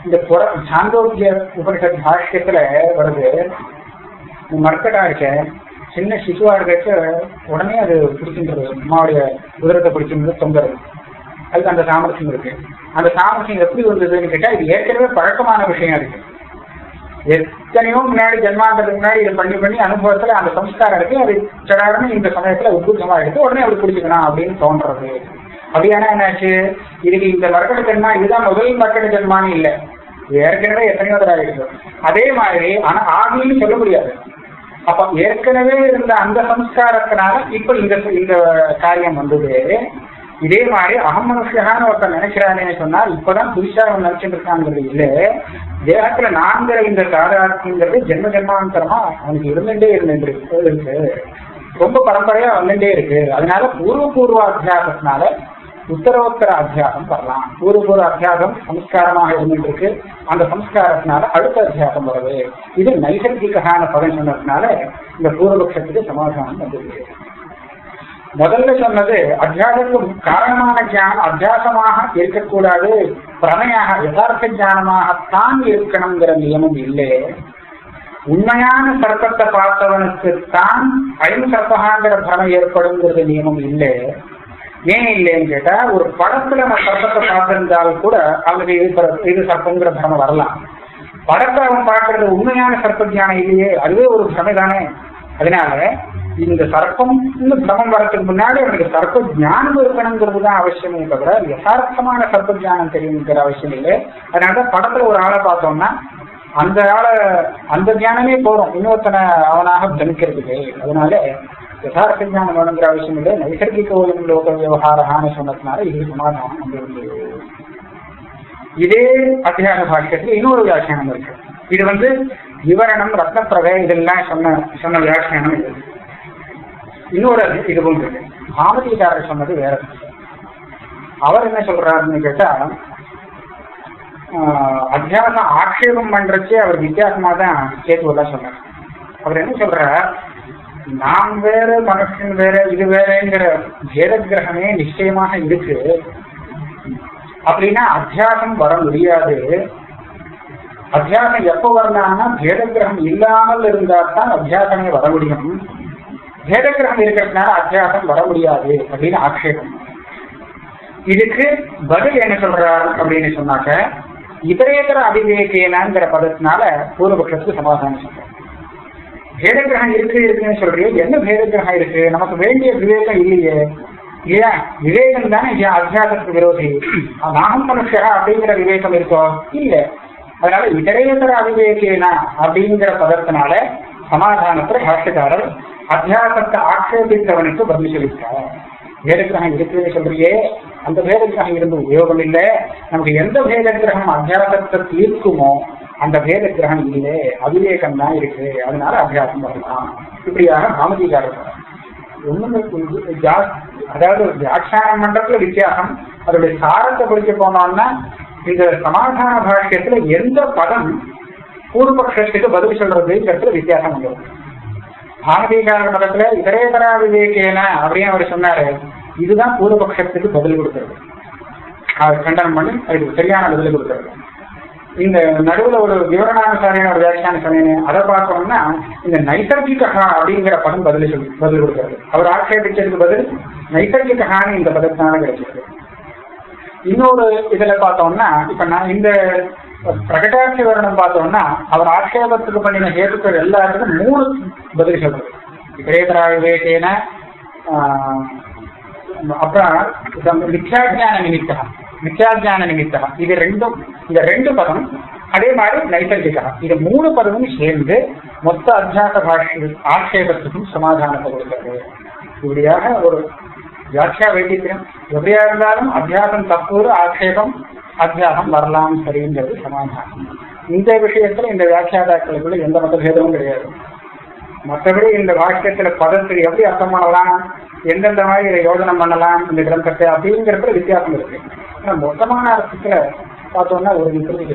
இந்த புற சாந்தோக்கிய உபனிஷத் பாஷ்யத்துல வருது. மர்க்கட்டா இருக்கேன் சின்ன சிசுவா இருக்க உடனே அது பிடிச்சின்றது. அம்மாவுடைய உதிரத்தை பிடிச்சின்றது தொங்குறது அதுக்கு அந்த சாமர்த்தியம் இருக்கு. அந்த சாமர்த்தியம் எப்படி வந்ததுன்னு கேட்டா இது ஏற்கனவே பழக்கமான விஷயம் இருக்கு எத்தனையோ முன்னாடி ஜென்மாந்தத்துக்கு முன்னாடி இதை பண்ணி பண்ணி அனுபவத்துல அந்த சம்ஸ்காரம் இருக்கு. அது சடாரணம் இந்த சமயத்துல உத்புத்தமா எடுத்து உடனே அப்படி பிடிச்சிக்கணும் அப்படின்னு தோன்றது. அப்படியானா என்னாச்சு? இதுக்கு இந்த மர்க்கட ஜென்மா இதுதான் முதல் மர்க்கட ஜென்மான்னு இல்லை. இது ஏற்கனவே எத்தனையோ தடவை இருக்கு அதே மாதிரி ஆனா ஆகின்னு சொல்ல முடியாது. அப்ப ஏற்கனவே இருந்த அந்த சம்ஸ்காரத்தினால இப்ப இந்த இந்த காரியம் வந்தது. இதே மாதிரி அகம் மனுஷகான்னு ஒருத்தன் நினைக்கிறானே சொன்னா இப்பதான் புதுசா அவன் நினைச்சிட்டு இருக்காங்கிறது இல்ல. தேகத்துல நான்கிற இந்த சாதாரணங்கிறது ஜென்ம ஜென்மாந்தரமா அவனுக்கு இருந்துட்டே இருந்துட்டு இருக்கு. ரொம்ப பரம்பரையா வந்துட்டே இருக்கு. அதனால பூர்வ பூர்வ அத்தியாசத்தினால உத்தரோத்தர அத்தியாசம் வரலாம். ஒரு ஒரு அத்தியாசம் சம்ஸ்காரமாக இருந்துருக்கு அந்த சம்ஸ்காரத்தினால அடுத்த அத்தியாசம் வருது. இது நைசர்கிகான பதம் சொன்னதுனால இந்த பூர்வபக்ஷத்துக்கு சமாதானம் வந்துருக்கு முதல்ல சொன்னது அத்தியாசத்துக்கு காரணமான ஜானம் அத்தியாசமாக இருக்கக்கூடாது. பிரமையாக யதார்த்த ஜானமாகத்தான் இருக்கணுங்கிற நியமம் இல்லை. உண்மையான சர்ப்பத்தை பார்த்தவனுக்கு தான் ஐந்து சர்ப்பகாங்கிற பலம் ஏற்படுங்கிறது நியமம் இல்லை. ஏன் இல்லைன்னு கேட்டா ஒரு படத்துல நான் சர்ப்பத்தை பார்த்திருந்தாலும் கூட அவனுக்கு இது இது சர்ப்பங்கிற பிரம வரலாம். படத்தை அவன் பார்க்கறது உண்மையான சர்ப்ப ஞானம் இல்லையே அதுவே ஒரு பிரமை தானே அதனால இந்த சர்ப்பம் பிரமம் வரதுக்கு முன்னாடி அவனுக்கு சர்ப்ப ஞானம் இருக்கணுங்கிறது தான் அவசியமே தவிர யசார்த்தமான சர்ப்ப ஞானம் தெரியுங்கிற அவசியம் இல்லை. அதனாலதான் படத்துல ஒரு ஆளை பார்த்தோம்னா அந்த ஆளை அந்த ஞானமே போறோம் இன்னொருத்தனை அவனாக தணிக்கிறதுக்கு. அதனால யதார்த்த ஞானம் வேணுங்கிற அவசியம் இல்லை நைசர்கிக ஓயம் லோக விவகாரகான்னு சொன்னதுனால இது சமாதானம் வந்து இதே அத்தியான பாஷ்யத்துல இன்னொரு வியாக்கியானம் இருக்கு இது வந்து விவரணம் ரத்னப்பிரவே இதெல்லாம் சொன்ன சொன்ன வியாக்கியானம் இது இன்னொரு இதுவும் இருக்கு பாமதிகாரர் சொன்னது வேற அவர் என்ன சொல்றாருன்னு கேட்டா ஆஹ், அத்தியாசம் ஆட்சேபம் பண்றச்சே அவர் வித்தியாசமா தான் சேத்துவெல்லாம் சொன்னார் அவர் என்ன சொல்றார் நாம் வேற மனுஷன் வேற இது வேறங்கிற பேத கிரகமே நிச்சயமாக இருக்கு. அப்படின்னா அத்தியாசம் வர முடியாது. அத்தியாசம் எப்ப வரலாம்னா பேத கிரகம் இல்லாமல் இருந்தா தான் அத்தியாசமே வர முடியும். பேத கிரகம் இருக்கிறதுனால அத்தியாசம் வர முடியாது அப்படின்னு ஆட்சேபம். இதுக்கு பதில் என்ன சொல்றார் அப்படின்னு சொன்னாக்க இதரேதர அபிவேகேனாங்கிற பதத்தினால பூர்வபக்ஷத்துக்கு சமாதானம் சொல்றார். பேத கிரகம் இருக்கு இருக்குன்னு சொல்றியே? என்ன பேத கிரகம் இருக்கு? நமக்கு வேண்டிய விவேகம் இல்லையே. இல்லையா? விவேகம் தானே இது அத்தியாசத்துக்கு விரோதி. நாகம் மனுஷரா அப்படிங்கிற விவேகம் இருக்கோ? இல்ல. அதனால இதரேதர அவிவேகேனா அப்படிங்கிற பதத்தினால சமாதானத்துல பாஷ்யக்காரர் அத்தியாசத்தை ஆட்சேபித்தவனுக்கு பதில் சொல்லிட்டார் வேத கிரகம் இருக்குன்னு சொல்றியே. அந்த பேத கிரகம் இருந்து உபயோகம் இல்லை. நமக்கு எந்த பேத கிரகம் அத்தியாசத்தை தீர்க்குமோ அந்த வேத கிரகம் இல்லை அவிவேகம் தான் இருக்கு. அதனால அபியாசம் பண்ணலாம். இப்படியாக பாமதிகாரர் ஒண்ணுமே அதாவது வியாக்கியான பண்றதுல வித்தியாசம். அதோடைய சாரத்தை படிக்க போனோம்னா இந்த சமாதான பாஷ்யத்துல எந்த பதம் பூர்வபக்ஷத்துக்கு பதில் சொல்றதுங்கிறதுல வித்தியாசம் வந்துடும் பாரதிகார மதத்துல இதரேதரா விவேகேன அப்படின்னு அவர் சொன்னாரு. இதுதான் பூர்வபக்ஷத்துக்கு பதில் கொடுக்கறது. அவர் கண்டனம் பண்ணி அதுக்கு சரியான பதில் கொடுக்கறது. இந்த நடுவுல ஒரு விவரணானுசாரியான ஒரு வியாக்கியான சொன்னேன் அதை பார்த்தோம்னா இந்த நைசர்கிகா அப்படிங்கிற பதம் பதில் சொல்லி பதில் கொடுக்கிறது. அவர் ஆட்சேபிச்சதுக்கு பதில் நைசர்கிகான்னு இந்த பதத்தினால கிடைச்சிருக்கு இன்னொரு இதுல பார்த்தோம்னா இப்ப நான் இந்த பிரகடாட்சி விவரணம் பார்த்தோம்னா அவர் ஆட்சேபத்துக்கு பண்ணின ஹேத்துக்கள் எல்லாத்துக்கும் மூணு பதில் சொல்றது. விபரேதரா விவேகேன அப்புறம் இதம் மித்யாஜான மித்யாஜான நிமித்தா இது ரெண்டும் இந்த ரெண்டு பதம் அதே மாதிரி நைசர்கிகா. இது மூணு பதமும் சேர்ந்து மொத்த அத்தியாச பாஷ்ய ஆட்சேபத்துக்கும் சமாதானத்தை கொடுக்கிறது இப்படியாக ஒரு வியாக்கியா வைத்தியம் எப்படியா இருந்தாலும் அத்தியாசம் தப்பு ஆட்சேபம் அத்தியாசம் வரலாம் சரிங்கிறது சமாதானம். இந்த விஷயத்துல இந்த வியாக்கியாதாக்களுக்குள்ள எந்த மதபேதமும் கிடையாது. மற்றபடி இந்த வாக்கியத்துல பதத்துக்கு எப்படி அர்த்தம் பண்ணலாம் எந்தெந்த மாதிரி இதை யோஜனை பண்ணலாம் இந்த கிரந்தத்தை அப்படிங்கிறதுல வித்தியாசம் இருக்கு. மொத்தமான அர்த்தத்துல பார்த்தோம்னா ஒரு விபரீத